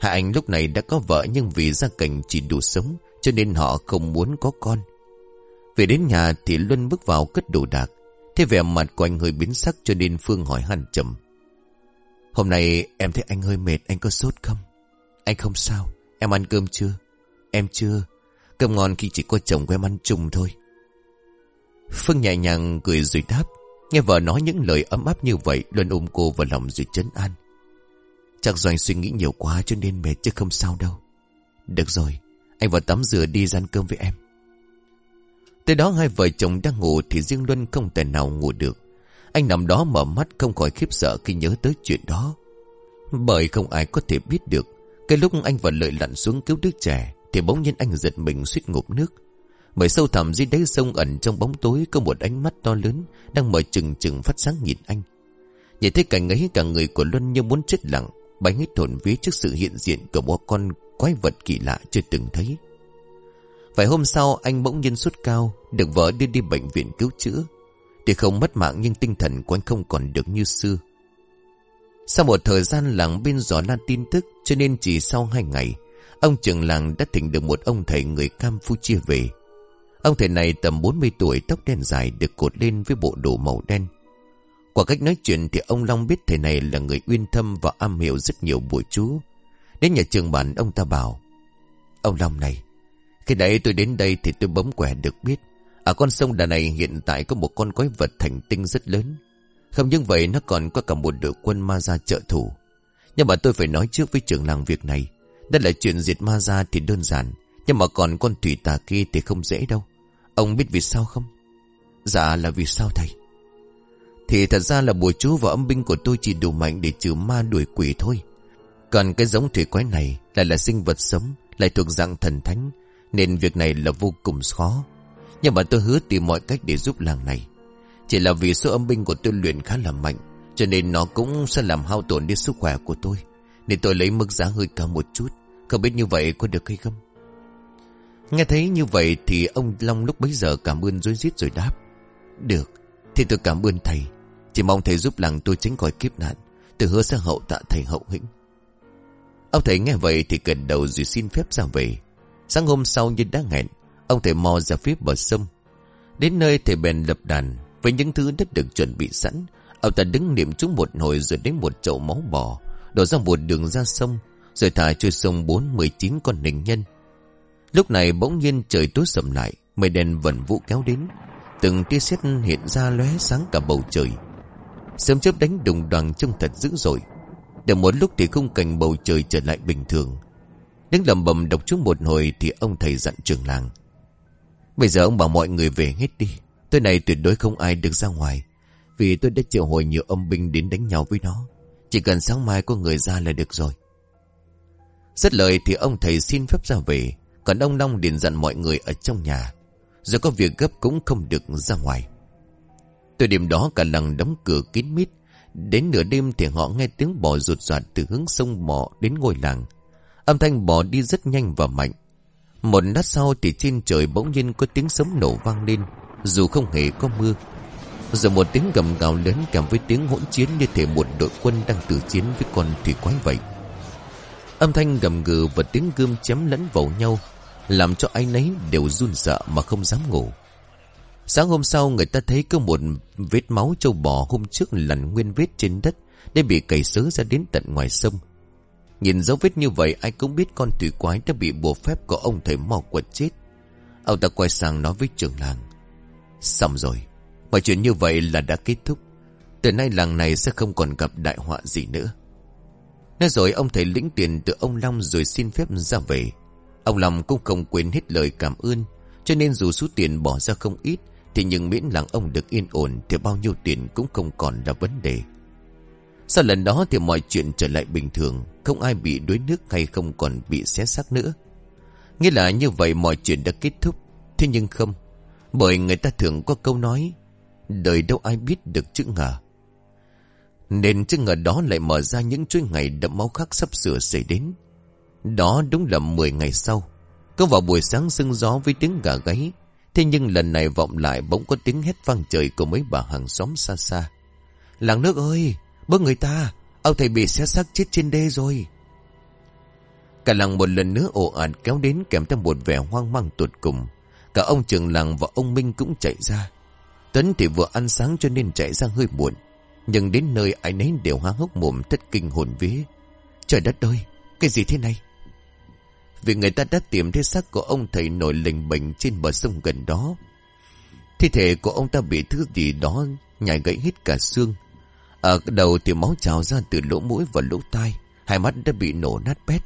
Hai anh lúc này đã có vợ Nhưng vì gia cảnh chỉ đủ sống, Cho nên họ không muốn có con. Về đến nhà thì Luân bước vào cất đồ đạc. Thế vẻ mặt của anh hơi biến sắc Cho nên Phương hỏi hàn chậm Hôm nay em thấy anh hơi mệt, Anh có sốt không? Anh không sao, Em ăn cơm chưa? Em chưa. Cơm ngon khi chỉ có chồng của em ăn chung thôi. Phương nhẹ nhàng cười rồi đáp. Nghe vợ nói những lời ấm áp như vậy, Luân ôm cô vào lòng rồi chấn an. Chắc do anh suy nghĩ nhiều quá cho nên mệt chứ không sao đâu. Được rồi, Anh vào tắm rửa đi gian cơm với em. Tới đó hai vợ chồng đang ngủ Thì riêng Luân không thể nào ngủ được. Anh nằm đó mở mắt không khỏi khiếp sợ Khi nhớ tới chuyện đó. Bởi không ai có thể biết được, Cái lúc anh và lợi lặn xuống cứu đứa trẻ Thì bỗng nhiên anh giật mình suýt ngụp nước. Bởi sâu thẳm dưới đáy sông ẩn trong bóng tối Có một ánh mắt to lớn Đang mở chừng chừng phát sáng nhìn anh. Nhìn thấy cảnh ấy, cả người của Luân như muốn chết lặng. Bánh hít thổn vía trước sự hiện diện của một con quái vật kỳ lạ chưa từng thấy. Vài hôm sau, anh bỗng nhiên sốt cao, Được vợ đưa đi bệnh viện cứu chữa. Thì không mất mạng, nhưng tinh thần của anh không còn được như xưa. Sau một thời gian làng bên gió lan tin tức, Cho nên chỉ sau hai ngày, Ông trưởng làng đã thỉnh được một ông thầy người Campuchia về. Ông thầy này tầm 40 tuổi, tóc đen dài, được cột lên với bộ đồ màu đen. Qua cách nói chuyện thì ông Long biết thầy này là người uyên thâm và am hiểu rất nhiều bùa chú. Đến nhà trường bản, ông ta bảo, Ông Long này, Khi nãy tôi đến đây thì tôi bấm quẻ được biết, Ở con sông đà này hiện tại có một con quái vật thành tinh rất lớn Không những vậy, nó còn có cả một đội quân ma gia trợ thủ Nhưng mà tôi phải nói trước với trưởng làng việc này, Đây là chuyện diệt ma gia thì đơn giản, Nhưng mà còn con thủy tà kia thì không dễ đâu Ông biết vì sao không? Dạ là vì sao thầy? Thì thật ra là bùa chú và âm binh của tôi chỉ đủ mạnh để trừ ma đuổi quỷ thôi. Còn cái giống thủy quái này lại là sinh vật sống, lại thuộc dạng thần thánh, nên việc này là vô cùng khó. Nhưng mà tôi hứa tìm mọi cách để giúp làng này. Chỉ là vì số âm binh của tôi luyện khá là mạnh, cho nên nó cũng sẽ làm hao tổn đến sức khỏe của tôi. Nên tôi lấy mức giá hơi cao một chút, không biết như vậy có được hay không? Nghe thấy như vậy thì ông Long lúc bấy giờ cảm ơn dối rít rồi đáp. Được, thì tôi cảm ơn thầy. Chỉ mong thầy giúp làng tôi tránh khỏi kiếp nạn Tôi hứa sẽ hậu tạ thầy hậu hĩnh. Ông thầy nghe vậy thì gần đầu rồi xin phép ra về. Sáng hôm sau như đã hẹn, Ông thầy mò ra phía bờ sông. Đến nơi thầy bèn lập đàn Với những thứ đã được chuẩn bị sẵn. Ông ta đứng niệm chúng một hồi rồi đến một chậu máu bò, Đổ ra một đường ra sông, Rồi thả trôi sông bốn mười chín con hình nhân. Lúc này bỗng nhiên trời tối sầm lại, Mây đèn vần vũ kéo đến. Từng tia sét hiện ra lóe sáng cả bầu trời. Sớm chớp đánh đùng đoàn trông thật dữ dội. Được một lúc thì khung cảnh bầu trời trở lại bình thường. Đứng lầm bầm đọc chút một hồi Thì ông thầy dặn trường làng. Bây giờ ông bảo mọi người về hết đi. Tối nay tuyệt đối không ai được ra ngoài, Vì tôi đã triệu hồi nhiều âm binh đến đánh nhau với nó. Chỉ cần sáng mai có người ra là được rồi. Rất lời thì ông thầy xin phép ra về, Còn ông Long điện dặn mọi người ở trong nhà. Rồi có việc gấp cũng không được ra ngoài. Từ đêm đó cả làng đóng cửa kín mít. Đến nửa đêm thì họ nghe tiếng bò rụt rạt từ hướng sông mò đến ngôi làng. Âm thanh bò đi rất nhanh và mạnh. Một lát sau thì trên trời bỗng nhiên có tiếng sấm nổ vang lên, Dù không hề có mưa. Rồi một tiếng gầm gào lớn kèm với tiếng hỗn chiến như thể một đội quân đang tử chiến với con thủy quái vậy. Âm thanh gầm gừ và tiếng gươm chém lẫn vào nhau, Làm cho ai nấy đều run sợ mà không dám ngủ. Sáng hôm sau người ta thấy có một vết máu trâu bò hôm trước lằn nguyên vết trên đất để bị cày sớ ra đến tận ngoài sông. Nhìn dấu vết như vậy ai cũng biết con thủy quái đã bị bùa phép của ông thầy mò quật chết. Ông ta quay sang nói với trưởng làng. Xong rồi, mọi chuyện như vậy là đã kết thúc. Từ nay làng này sẽ không còn gặp đại họa gì nữa. Nói rồi ông thầy lĩnh tiền từ ông Long rồi xin phép ra về. Ông Long cũng không quên hết lời cảm ơn. Cho nên dù số tiền bỏ ra không ít thì nhưng miễn làng ông được yên ổn Thì bao nhiêu tiền cũng không còn là vấn đề. Sau lần đó thì mọi chuyện trở lại bình thường, Không ai bị đuối nước hay không còn bị xé xác nữa. Nghĩa là như vậy mọi chuyện đã kết thúc. Thế nhưng không, Bởi người ta thường có câu nói, Đời đâu ai biết được chữ ngờ. Nên chữ ngờ đó lại mở ra những chuỗi ngày đậm máu khắc sắp sửa xảy đến. Đó đúng là 10 ngày sau, Có vào buổi sáng sưng gió với tiếng gà gáy Thế nhưng lần này vọng lại bỗng có tiếng hét vang trời của mấy bà hàng xóm xa xa. Làng nước ơi, Bớt người ta Ông thầy bị xé xác chết trên đê rồi. Cả làng một lần nữa ồ ạt kéo đến kèm theo một vẻ hoang mang tột cùng. Cả ông trường làng và ông Minh cũng chạy ra. Tuấn thì vừa ăn sáng cho nên chạy ra hơi muộn. Nhưng đến nơi ai nấy đều há hốc mồm thất kinh hồn vía. Trời đất ơi, Cái gì thế này? Vì người ta đã tìm thấy xác của ông thầy nổi lình bệnh trên bờ sông gần đó. Thi thể của ông ta bị thứ gì đó nhảy gãy hết cả xương. Ở đầu thì máu trào ra từ lỗ mũi và lỗ tai, Hai mắt đã bị nổ nát bét,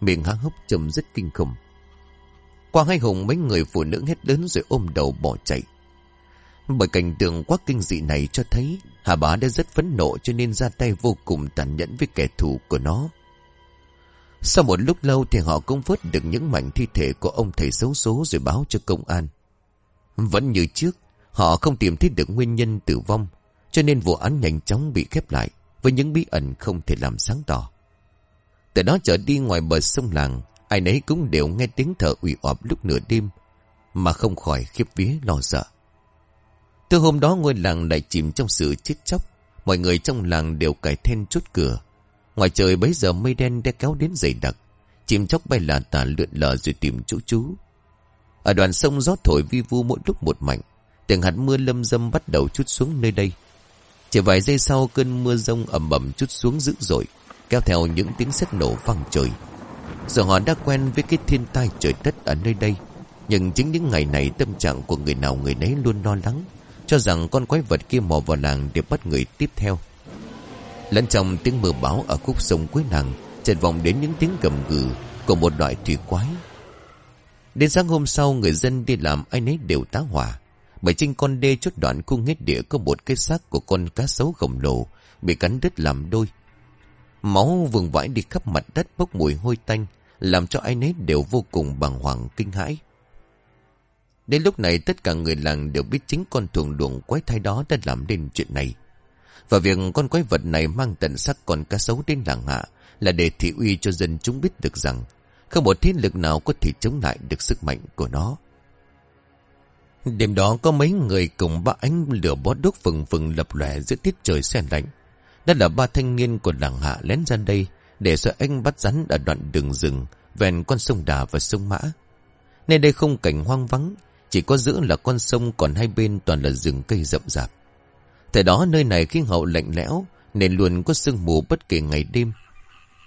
Miệng há hốc trầm rất kinh khủng. Qua hai hùng, mấy người phụ nữ hét lớn rồi ôm đầu bỏ chạy. Bởi cảnh tượng quá kinh dị này cho thấy, Hà bá đã rất phấn nộ cho nên ra tay vô cùng tàn nhẫn với kẻ thù của nó. Sau một lúc lâu thì họ cũng vớt được những mảnh thi thể của ông thầy xấu số rồi báo cho công an. Vẫn như trước, Họ không tìm thấy được nguyên nhân tử vong, Cho nên vụ án nhanh chóng bị khép lại Với những bí ẩn không thể làm sáng tỏ. Từ đó trở đi ngoài bờ sông làng, Ai nấy cũng đều nghe tiếng thở ủy ọp lúc nửa đêm, Mà không khỏi khiếp vía lo sợ. Từ hôm đó ngôi làng lại chìm trong sự chết chóc, Mọi người trong làng đều cải then chốt cửa Ngoài trời bấy giờ mây đen đã kéo đến dày đặc. Chim chóc bay là tả lượn lờ rồi tìm chỗ chú Ở đoạn sông gió thổi vi vu mỗi lúc một mạnh. Từng hạt mưa lâm dâm bắt đầu chút xuống nơi đây. Chỉ vài giây sau, cơn mưa rông ẩm ẩm chút xuống dữ dội, Kéo theo những tiếng sét nổ vang trời. Giờ họ đã quen với cái thiên tai trời đất ở nơi đây. Nhưng chính những ngày này, tâm trạng của người nào người nấy luôn lo lắng, Cho rằng con quái vật kia mò vào làng để bắt người tiếp theo. Lẫn trong tiếng mưa báo ở khúc sông cuối nàng Trần vọng đến những tiếng gầm gừ của một loại thủy quái Đến sáng hôm sau người dân đi làm ai nấy đều tá hỏa bởi trên con đê chốt đoạn khu hết địa có một cái xác của con cá sấu khổng lồ bị cắn đứt làm đôi. Máu vương vãi đi khắp mặt đất bốc mùi hôi tanh, làm cho ai nấy đều vô cùng bàng hoàng kinh hãi. Đến lúc này tất cả người làng đều biết chính con thuồng luồng quái thai đó đã làm nên chuyện này. Và việc con quái vật này mang tận sắc con cá sấu đến làng hạ là để thị uy cho dân chúng biết được rằng không một thiên lực nào có thể chống lại được sức mạnh của nó. Đêm đó có mấy người cùng ba ánh lửa bó đốt phừng phừng lập lòe giữa tiết trời xe lạnh. Đó là ba thanh niên của làng hạ lén ra đây để sợ anh bắt rắn ở đoạn đường rừng ven con sông Đà và sông Mã. Nên đây không cảnh hoang vắng, chỉ có giữa là con sông còn hai bên toàn là rừng cây rậm rạp. Thời đó nơi này khí hậu lạnh lẽo nên luôn có sương mù bất kể ngày đêm.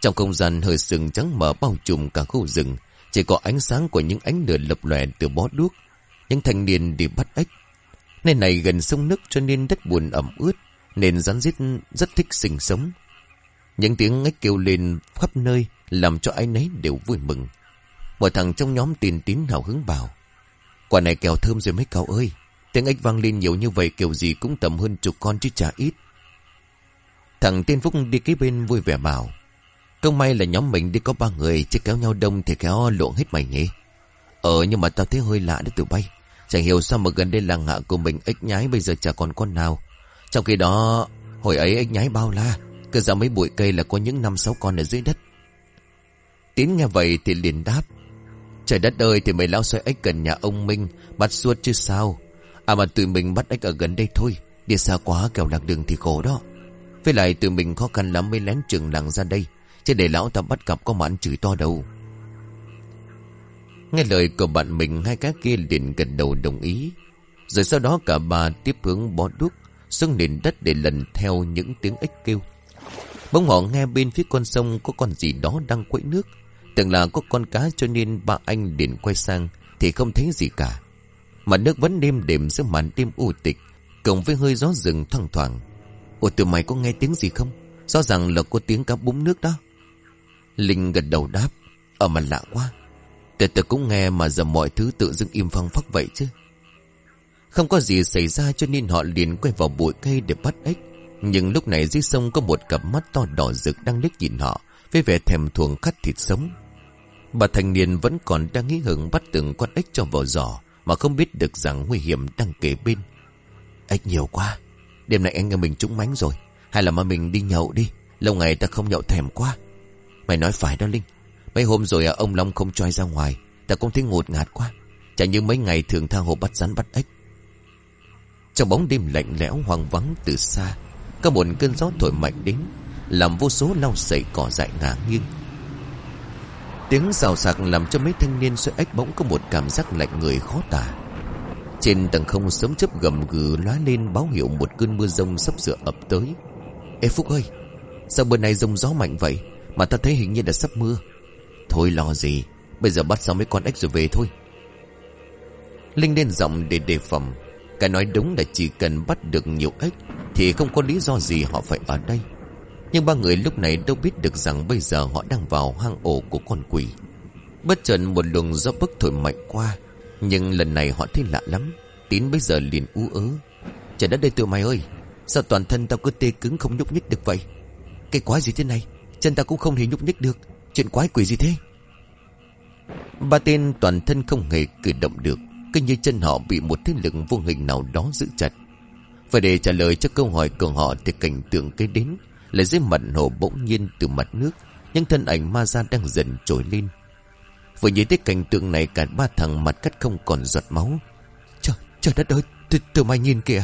Trong không gian hơi sừng trắng mở bao trùm cả khu rừng, chỉ có ánh sáng của những ánh lửa lập lòe từ bó đuốc những thanh niên đi bắt ếch. Nơi này gần sông nước cho nên đất buồn ẩm ướt, nên rắn rít rất thích sinh sống. Những tiếng ếch kêu lên khắp nơi làm cho ai nấy đều vui mừng. Một thằng trong nhóm tin tín hào hứng bảo. Quả này kèo thơm rồi mấy cậu ơi. Tiếng ếch vang lên nhiều như vậy kiểu gì cũng tầm hơn chục con chứ chả ít. Thằng tiên Phúc đi kế bên vui vẻ bảo. Công may là nhóm mình đi có ba người chứ kéo nhau đông thì kéo lộn hết mày nhỉ. Ờ nhưng mà tao thấy hơi lạ đấy tụi bay. Chẳng hiểu sao mà gần đây làng hạ của mình ếch nhái bây giờ chả còn con nào. Trong khi đó, hồi ấy ếch nhái bao la, cứ ra mấy bụi cây là có những năm sáu con ở dưới đất. tiến nghe vậy thì liền đáp. Trời đất ơi thì mấy lão xoay ếch gần nhà ông Minh, bắt suốt chứ sao. À mà tụi mình bắt ếch ở gần đây thôi, đi xa quá kẻo lạc đường thì khổ đó. Với lại tụi mình khó khăn lắm mới lén trường làng ra đây, chứ để lão ta bắt gặp có mà ăn chửi to đâu. Nghe lời của bạn mình hai cá kia liền gần đầu đồng ý. Rồi sau đó cả ba tiếp hướng bó đuốc xuống nền đất để lần theo những tiếng ếch kêu. Bỗng họ nghe bên phía con sông có con gì đó đang quẫy nước. Tưởng là có con cá cho nên ba anh liền quay sang thì không thấy gì cả. Mà nước vẫn đêm đêm giữa màn đêm u tịch, cộng với hơi gió rừng thoang thoảng. Ủa từ mày có nghe tiếng gì không? Rõ ràng là có tiếng cá búng nước đó. Linh gật đầu đáp. Ở mà lạ quá. Từ từ cũng nghe mà giờ mọi thứ tự dưng im phăng phắc vậy chứ. Không có gì xảy ra cho nên họ liền quay vào bụi cây để bắt ếch. Nhưng lúc này dưới sông có một cặp mắt to đỏ rực đang liếc nhìn họ, với vẻ thèm thuồng cắt thịt sống. Bà thành niên vẫn còn đang nghĩ hưởng bắt từng con ếch cho vào giỏ mà không biết được rằng nguy hiểm đang kề bên. Ếch nhiều quá. Đêm nay anh em mình trúng mánh rồi. Hay là mà mình đi nhậu đi. Lâu ngày ta không nhậu thèm quá. Mày nói phải đó Linh. Mấy hôm rồi à, ông Long không cho ra ngoài Ta cũng thấy ngột ngạt quá Chẳng như mấy ngày thường tha hồ bắt rắn bắt ếch Trong bóng đêm lạnh lẽo hoang vắng từ xa Có một cơn gió thổi mạnh đến Làm vô số lau sậy cỏ dại ngả nghiêng Tiếng xào sạc làm cho mấy thanh niên xoay ếch bỗng có một cảm giác lạnh người khó tả. Trên tầng không sớm chớp gầm gừ lóa lên báo hiệu một cơn mưa rông sắp sửa ập tới. Ê Phúc ơi, Sao bữa nay rông gió mạnh vậy? Mà ta thấy hình như đã sắp mưa. Thôi lo gì, Bây giờ bắt xong mấy con ếch rồi về thôi. Linh lên giọng để đề phòng. Cái nói đúng là chỉ cần bắt được nhiều ếch Thì không có lý do gì họ phải ở đây. Nhưng ba người lúc này đâu biết được rằng Bây giờ họ đang vào hang ổ của con quỷ. Bất chợt một luồng gió bức thổi mạnh qua, Nhưng lần này họ thấy lạ lắm. Tín bây giờ liền ú ớ. Trời đất đây tụi mày ơi, Sao toàn thân tao cứ tê cứng không nhúc nhích được vậy? Cái quái gì thế này? Chân tao cũng không hề nhúc nhích được. Chuyện quái quỷ gì thế? Ba tên toàn thân không hề cử động được, Cứ như chân họ bị một thế lực vô hình nào đó giữ chặt. Và để trả lời cho câu hỏi của họ Thì cảnh tượng cái đến. Là dưới mặt hồ bỗng nhiên từ mặt nước Những thân ảnh ma ra đang dần trồi lên. Vừa nhìn thấy cảnh tượng này Cả ba thằng mặt cắt không còn giọt máu. Trời, trời đất ơi Từ, từ mày nhìn kìa.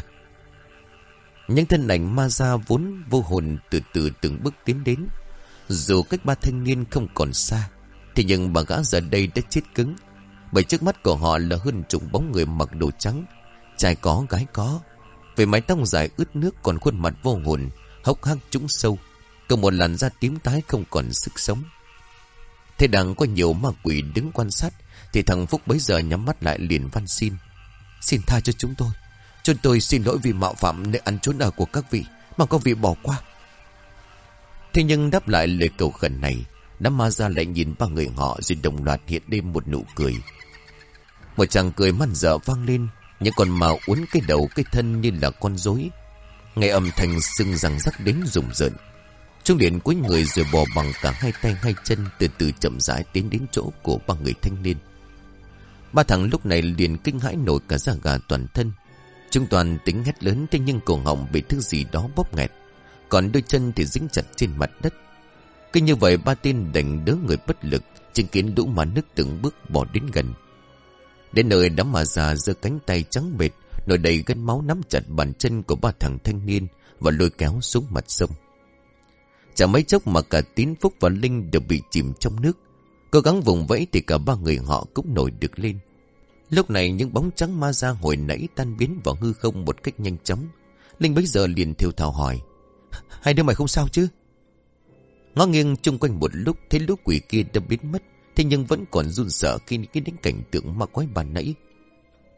Những thân ảnh ma ra vốn vô hồn Từ từ từng bước tiến đến. Dù cách ba thanh niên không còn xa Thì nhưng bà gã giờ đây đã chết cứng. Bởi trước mắt của họ là hơn chục bóng người mặc đồ trắng Trai có gái có. Về mái tóc dài ướt nước còn khuôn mặt vô hồn Hốc hác trũng sâu cơ một làn da tím tái không còn sức sống. Thế đang có nhiều ma quỷ đứng quan sát, Thì thằng Phúc bấy giờ nhắm mắt lại liền văn xin. Xin tha cho chúng tôi Chúng tôi xin lỗi vì mạo phạm nơi ăn trốn ở của các vị Mà các vị bỏ qua. Thế nhưng đáp lại lời cầu khẩn này, Đám ma ra lại nhìn ba người họ Rồi đồng loạt hiện lên một nụ cười. Một chàng cười man dở vang lên, Những con màu uốn cái đầu cái thân như là con rối Nghe âm thanh sưng răng rắc đến rùng rợn. Trung điện cuối người rồi bò bằng cả hai tay, hai chân, Từ từ chậm rãi tiến đến chỗ của ba người thanh niên. Ba thằng lúc này liền kinh hãi nổi cả da gà toàn thân. Trung toàn tính hét lớn, Thế nhưng cổ họng bị thứ gì đó bóp nghẹt, Còn đôi chân thì dính chặt trên mặt đất. Cứ như vậy, ba tên đành đỡ người bất lực, Chứng kiến đũ mà nước từng bước bỏ đến gần. Đến nơi đám mà già giơ cánh tay trắng bệt Nổi đầy gân máu nắm chặt bàn chân của ba thằng thanh niên Và lôi kéo xuống mặt sông. Chả mấy chốc mà cả Tín Phúc và Linh đều bị chìm trong nước. Cố gắng vùng vẫy thì cả ba người họ cũng nổi được lên. Lúc này những bóng trắng ma ra hồi nãy tan biến vào hư không một cách nhanh chóng. Linh bây giờ liền thiêu thào hỏi, Hai đứa mày không sao chứ? Ngó nghiêng chung quanh một lúc, Thấy lũ quỷ kia đã biến mất, Thế nhưng vẫn còn run sợ khi nghĩ đến cảnh tượng ma quái bàn nãy.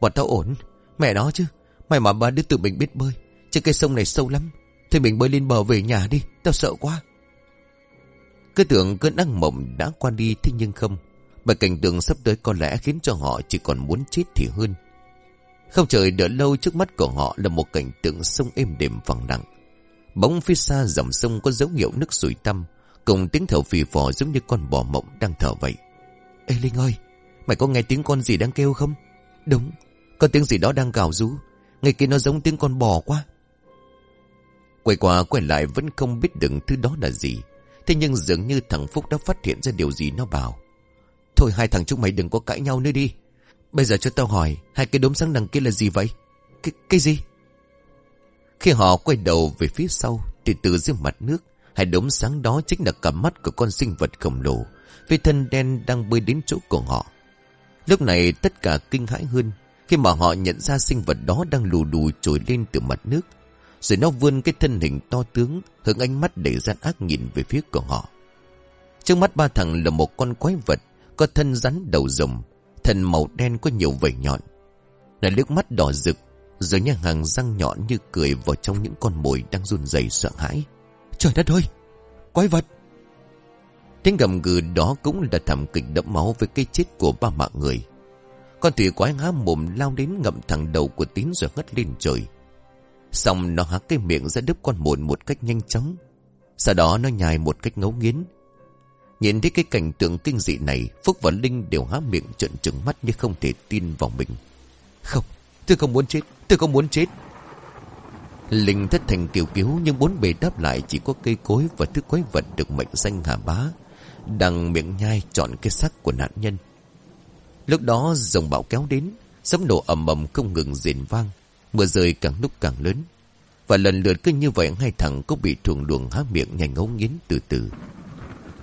Bọn tao ổn Mẹ nó chứ. Mày mà ba đứa tự mình biết bơi. Chứ cây sông này sâu lắm. Thôi mình bơi lên bờ về nhà đi. Tao sợ quá. Cứ tưởng cơn ác mộng đã qua đi Thế nhưng không. Bởi cảnh tượng sắp tới có lẽ khiến cho họ chỉ còn muốn chết thì hơn. Không trời đợi lâu trước mắt của họ Là một cảnh tượng sông êm đềm vàng lặng. Bóng phía xa dòng sông có dấu hiệu nước sủi tăm, Cùng tiếng thở phì phò giống như con bò mộng đang thở vậy. Ê Linh ơi, Mày có nghe tiếng con gì đang kêu không? Đúng có tiếng gì đó đang gào rú. Ngay kia nó giống tiếng con bò quá. Quay qua quay lại vẫn không biết đựng thứ đó là gì. Thế nhưng dường như thằng Phúc đã phát hiện ra điều gì nó bảo. Thôi hai thằng chúng mày đừng có cãi nhau nữa đi. Bây giờ cho tao hỏi Hai cái đốm sáng đằng kia là gì vậy? Cái, cái gì? Khi họ quay đầu về phía sau Thì từ dưới mặt nước Hai đốm sáng đó chính là cặp mắt của con sinh vật khổng lồ Với thân đen đang bơi đến chỗ của họ. Lúc này tất cả kinh hãi hơn khi mà họ nhận ra sinh vật đó đang lù đù trồi lên từ mặt nước, Rồi nó vươn cái thân hình to tướng, Hướng ánh mắt để gian ác nhìn về phía của họ. Trước mắt ba thằng là một con quái vật, Có thân rắn đầu rồng, Thân màu đen có nhiều vảy nhọn. Là nước mắt đỏ rực, Rồi nhà hàng răng nhọn như cười vào trong những con mồi đang run rẩy sợ hãi. Trời đất ơi! Quái vật! Tiếng gầm gừ đó cũng là thảm kịch đẫm máu với cái chết của ba mạng người. Con thủy quái há mồm lao đến ngậm thẳng đầu của tín rồi ngất lên trời. Xong nó há cái miệng ra đứt con mồi một cách nhanh chóng. Sau đó nó nhai một cách ngấu nghiến. Nhìn thấy cái cảnh tượng kinh dị này, Phúc và Linh đều há miệng trợn trừng mắt như không thể tin vào mình. Không, tôi không muốn chết, tôi không muốn chết. Linh thất thành kiều cứu nhưng bốn bề đáp lại chỉ có cây cối và thứ quái vật được mệnh danh hà bá. Đằng miệng nhai chọn cái xác của nạn nhân. Lúc đó dòng bão kéo đến, sấm nổ ầm ầm không ngừng rền vang, mưa rơi càng lúc càng lớn. Và lần lượt cứ như vậy hai thằng cũng bị thuồng luồng há miệng nhanh ngấu nghiến từ từ.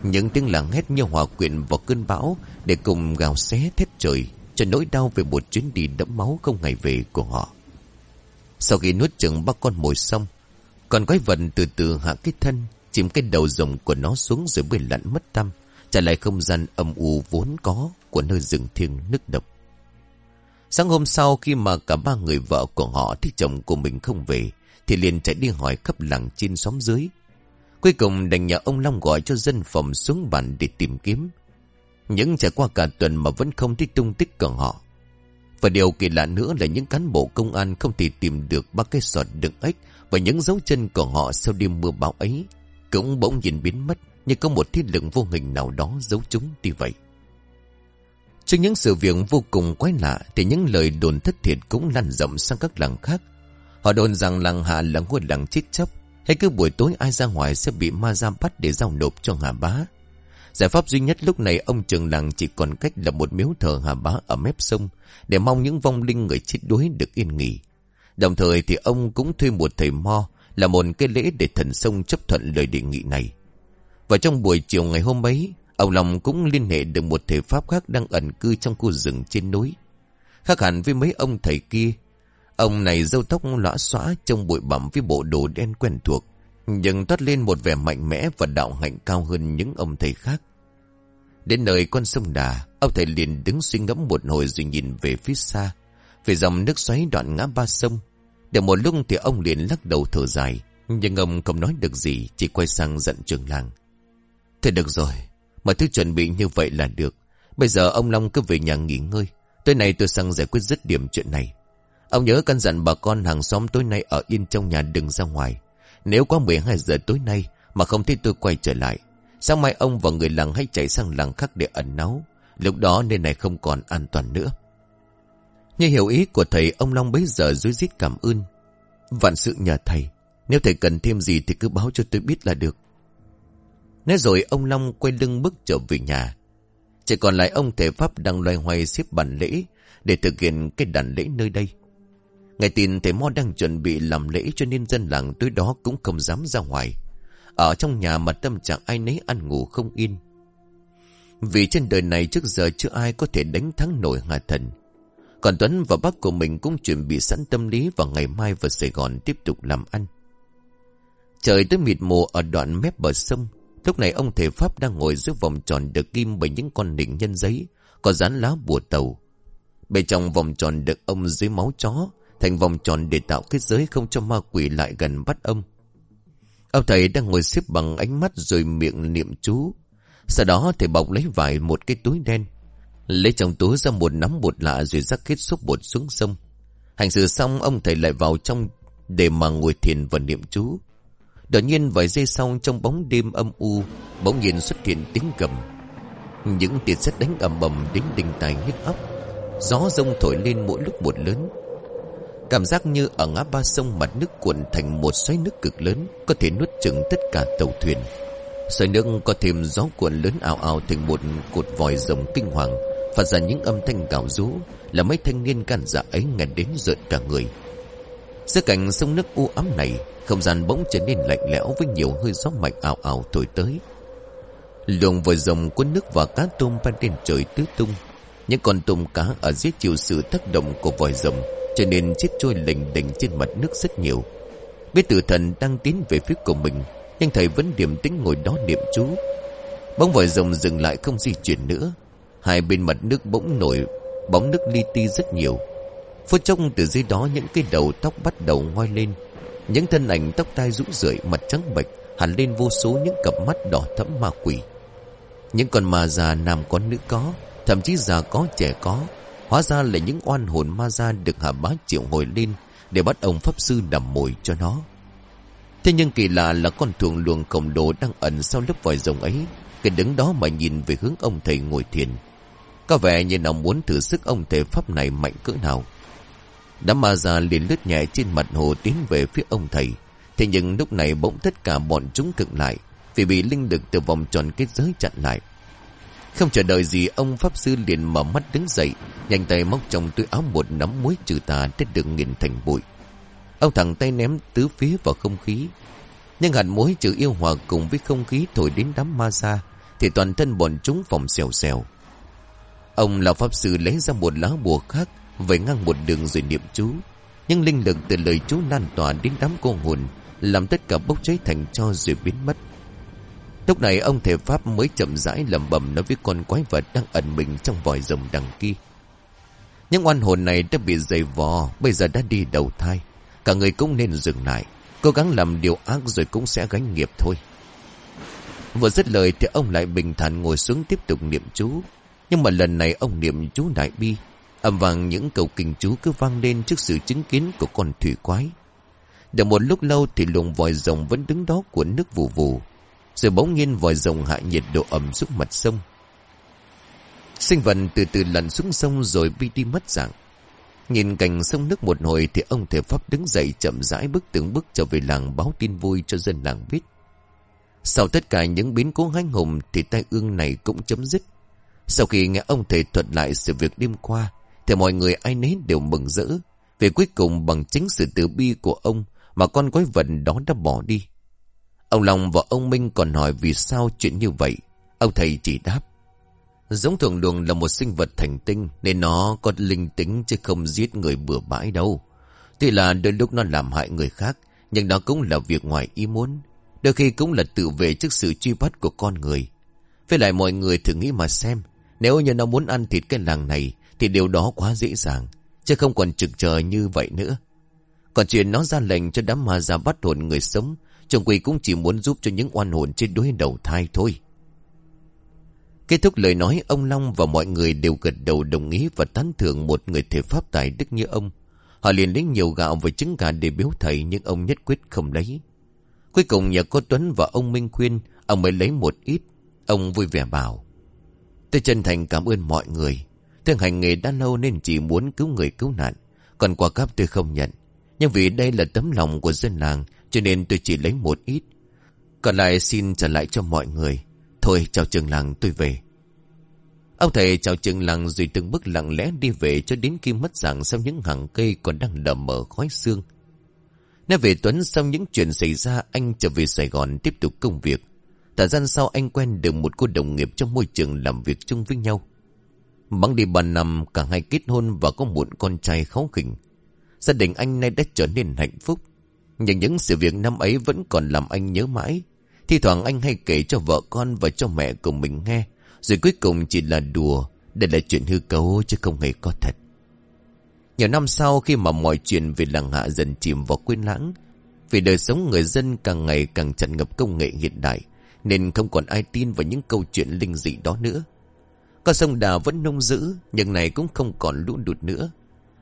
Những tiếng làng hét như hòa quyện vào cơn bão để cùng gào xé thét trời cho nỗi đau về một chuyến đi đẫm máu không ngày về của họ. Sau khi nuốt chừng ba con mồi xong, còn quái vật từ từ hạ cái thân, chìm cái đầu rồng của nó xuống rồi bơi lặn mất tâm, trả lại không gian âm u vốn có của nơi rừng thiêng nước độc. Sáng hôm sau khi mà cả ba người vợ của họ thì chồng của mình không về, thì liền chạy đi hỏi khắp làng trên xóm dưới. Cuối cùng đành nhờ ông Long gọi cho dân phòng xuống bàn để tìm kiếm. Những trải qua cả tuần mà vẫn không thấy tung tích của họ. Và điều kỳ lạ nữa là những cán bộ công an không thể tìm được ba cái sọt đựng ếch và những dấu chân của họ sau đêm mưa bão ấy cũng bỗng nhìn biến mất như có một thiết lực vô hình nào đó giấu chúng đi vậy. Trước những sự việc vô cùng quái lạ thì những lời đồn thất thiệt cũng lan rộng sang các làng khác. Họ đồn rằng làng Hạ là ngôi làng chết chấp, hay cứ buổi tối ai ra ngoài sẽ bị ma giam bắt để giao nộp cho Hà Bá. Giải pháp duy nhất lúc này ông trường làng chỉ còn cách là một miếu thờ Hà Bá ở mép sông để mong những vong linh người chết đuối được yên nghỉ. Đồng thời thì ông cũng thuê một thầy mo là một cái lễ để thần sông chấp thuận lời đề nghị này. Và trong buổi chiều ngày hôm ấy, ông Long cũng liên hệ được một thể pháp khác đang ẩn cư trong khu rừng trên núi. Khác hẳn với mấy ông thầy kia, ông này râu tóc lõa xóa trong bụi bặm với bộ đồ đen quen thuộc, nhưng toát lên một vẻ mạnh mẽ và đạo hạnh cao hơn những ông thầy khác. Đến nơi con sông Đà, ông thầy liền đứng suy ngẫm một hồi rồi nhìn về phía xa, về dòng nước xoáy đoạn ngã ba sông. Để một lúc thì ông liền lắc đầu thở dài, nhưng ông không nói được gì, chỉ quay sang giận trường làng. Thế được rồi, mọi thứ chuẩn bị như vậy là được. Bây giờ ông Long cứ về nhà nghỉ ngơi. Tối nay tôi sang giải quyết dứt điểm chuyện này. Ông nhớ căn dặn bà con hàng xóm tối nay ở yên trong nhà đừng ra ngoài. Nếu quá 12 giờ tối nay mà không thấy tôi quay trở lại. Sáng mai ông và người làng hãy chạy sang làng khác để ẩn náu. Lúc đó nơi này không còn an toàn nữa. Như hiểu ý của thầy, ông Long bấy giờ dối rít cảm ơn. Vạn sự nhờ thầy. Nếu thầy cần thêm gì thì cứ báo cho tôi biết là được. Nói rồi ông Long quay lưng bước trở về nhà. Chỉ còn lại ông thể Pháp đang loay hoay xếp bàn lễ để thực hiện cái đàn lễ nơi đây. Ngày tin thầy Mo đang chuẩn bị làm lễ cho nên dân làng tối đó cũng không dám ra ngoài. Ở trong nhà mà tâm trạng ai nấy ăn ngủ không yên. Vì trên đời này trước giờ chưa ai có thể đánh thắng nổi Hà Thần. Còn Tuấn và bác của mình cũng chuẩn bị sẵn tâm lý vào ngày mai vào Sài Gòn tiếp tục làm ăn. Trời tới mịt mù ở đoạn mép bờ sông. Lúc này ông thể Pháp đang ngồi dưới vòng tròn được kim bởi những con đỉnh nhân giấy, có dán lá bùa tàu. Bên trong vòng tròn được ông dưới máu chó, thành vòng tròn để tạo kết giới không cho ma quỷ lại gần bắt ông. Ông thầy đang ngồi xếp bằng ánh mắt rồi miệng niệm chú. Sau đó thầy bọc lấy vải một cái túi đen. Lấy trong túi ra một nắm bột lạ rồi rắc hết xúc bột xuống sông. Hành sự xong ông thầy lại vào trong để mà ngồi thiền và niệm chú. Đột nhiên vài giây sau trong bóng đêm âm u, Bỗng nhiên xuất hiện tiếng gầm. Những tiếng sét đánh ầm ầm đến đình tài nhức óc. Gió rông thổi lên mỗi lúc một lớn. Cảm giác như ở ngã ba sông mặt nước cuộn thành một xoáy nước cực lớn, Có thể nuốt chừng tất cả tàu thuyền. Xoáy nước có thêm gió cuộn lớn ảo ảo thành một cột vòi rồng kinh hoàng, Phát ra những âm thanh gào rú, Là mấy thanh niên can dạ ấy nghe đến rợn cả người. Giữa cảnh sông nước u ám này, Không gian bỗng trở nên lạnh lẽo Với nhiều hơi gió mạnh ảo ảo thổi tới. Luồng vòi rồng cuốn nước và cá tôm Ban trên trời tứ tung, Những con tôm cá ở dưới chịu sự tác động của vòi rồng Cho nên chết trôi lềnh đềnh trên mặt nước rất nhiều. Biết tử thần đang tiến về phía của mình, Nhưng thầy vẫn điềm tĩnh ngồi đó niệm chú. Bóng vòi rồng dừng lại không di chuyển nữa. Hai bên mặt nước bỗng nổi, Bóng nước li ti rất nhiều. Phút trông từ dưới đó những cái đầu tóc bắt đầu ngoi lên. Những thân ảnh tóc tai rũ rượi, mặt trắng bệch, Hẳn lên vô số những cặp mắt đỏ thẫm ma quỷ. Những con ma già nam có nữ có, Thậm chí già có trẻ có. Hóa ra là những oan hồn ma gia được hạ bá triệu hồi lên Để bắt ông Pháp Sư đầm mồi cho nó. Thế nhưng kỳ lạ là con thường luồng khổng lồ đang ẩn sau lớp vòi rồng ấy, Cái đứng đó mà nhìn về hướng ông thầy ngồi thiền. Có vẻ như nó muốn thử sức ông thầy Pháp này mạnh cỡ nào. Đám ma già liền lướt nhẹ trên mặt hồ tiến về phía ông thầy. Thế nhưng lúc này bỗng tất cả bọn chúng cực lại vì bị linh lực từ vòng tròn kết giới chặn lại. Không chờ đợi gì ông Pháp Sư liền mở mắt đứng dậy, nhanh tay móc trong túi áo một nắm muối trừ tà đã được nghiền thành bụi. Ông thẳng tay ném tứ phía vào không khí. Nhưng hạt muối trừ yêu hòa cùng với không khí thổi đến đám ma ra, thì toàn thân bọn chúng phòng xèo xèo. Ông là pháp sư lấy ra một lá bùa khác, vẩy ngang một đường rồi niệm chú. Nhưng linh lực từ lời chú lan tỏa đến đám cô hồn, làm tất cả bốc cháy thành cho rồi biến mất. Lúc này ông thể pháp mới chậm rãi lầm bầm nói với con quái vật đang ẩn mình trong vòi rồng đằng kia. Những oan hồn này đã bị dày vò, bây giờ đã đi đầu thai. Cả người cũng nên dừng lại, cố gắng làm điều ác rồi cũng sẽ gánh nghiệp thôi. Vừa dứt lời thì ông lại bình thản ngồi xuống tiếp tục niệm chú. Nhưng mà lần này ông niệm chú đại bi. Âm vàng những câu kinh chú cứ vang lên trước sự chứng kiến của con thủy quái. Được một lúc lâu thì luồng vòi rồng vẫn đứng đó cuốn nước vù vù. Rồi bỗng nhiên vòi rồng hạ nhiệt độ ẩm xuống mặt sông. Sinh vật từ từ lặn xuống sông rồi bi đi mất dạng. Nhìn cảnh sông nước một hồi thì ông thể pháp đứng dậy chậm rãi bước từng bước trở về làng báo tin vui cho dân làng biết. Sau tất cả những biến cố hanh hùng thì tai ương này cũng chấm dứt. Sau khi nghe ông thầy thuật lại sự việc đêm qua thì mọi người ai nấy đều mừng rỡ. Vì cuối cùng bằng chính sự từ bi của ông mà con quái vật đó đã bỏ đi. Ông Long và ông Minh còn hỏi vì sao chuyện như vậy. Ông thầy chỉ đáp. Giống thường đường là một sinh vật thành tinh nên nó có linh tính chứ không giết người bừa bãi đâu. Tuy là đôi lúc nó làm hại người khác, nhưng đó cũng là việc ngoài ý muốn. Đôi khi cũng là tự vệ trước sự truy bắt của con người. Với lại mọi người thử nghĩ mà xem. Nếu như nó muốn ăn thịt cái làng này thì điều đó quá dễ dàng. Chứ không còn trực chờ như vậy nữa. Còn chuyện nó ra lệnh cho đám ma ra bắt hồn người sống chồng quỷ cũng chỉ muốn giúp cho những oan hồn trên đối đầu thai thôi Kết thúc lời nói ông Long và mọi người đều gật đầu đồng ý và tán thưởng một người thể pháp tài đức như ông. Họ liền lấy nhiều gạo và trứng gà để biếu thầy nhưng ông nhất quyết không lấy. Cuối cùng nhờ cô Tuấn và ông Minh khuyên, ông mới lấy một ít. Ông vui vẻ bảo. Tôi chân thành cảm ơn mọi người. Tôi hành nghề đã lâu nên chỉ muốn cứu người cứu nạn. Còn quà cáp tôi không nhận. Nhưng vì đây là tấm lòng của dân làng, cho nên tôi chỉ lấy một ít. Còn lại xin trả lại cho mọi người. Thôi, chào trường làng, tôi về. Ông thầy chào trường làng rồi từng bước lặng lẽ đi về cho đến khi mất dạng sau những hàng cây còn đang đầm mờ khói xương. Nói về Tuấn sau những chuyện xảy ra, anh trở về Sài Gòn tiếp tục công việc. Thời gian sau anh quen được một cô đồng nghiệp trong môi trường làm việc chung với nhau. Bắn đi ba năm cả hai kết hôn và có một con trai kháu khỉnh. Gia đình anh nay đã trở nên hạnh phúc. Nhưng những sự việc năm ấy vẫn còn làm anh nhớ mãi. Thì thoảng anh hay kể cho vợ con và cho mẹ của mình nghe. Rồi cuối cùng chỉ là đùa. Đây là chuyện hư cấu chứ không hề có thật. Nhiều năm sau khi mà mọi chuyện về làng hạ dần chìm vào quên lãng. Vì đời sống người dân càng ngày càng chặn ngập công nghệ hiện đại. Nên không còn ai tin vào những câu chuyện linh dị đó nữa. Con sông Đà vẫn nông dữ Nhưng này cũng không còn lũ đụt nữa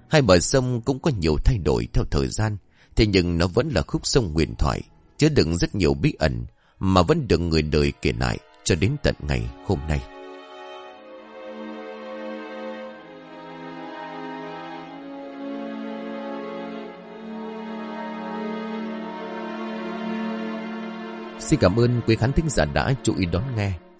Hai bờ sông cũng có nhiều thay đổi theo thời gian Thế nhưng nó vẫn là khúc sông huyền thoại, chứa đựng rất nhiều bí ẩn mà vẫn được người đời kể lại cho đến tận ngày hôm nay. Xin cảm ơn quý khán thính giả đã chú ý đón nghe.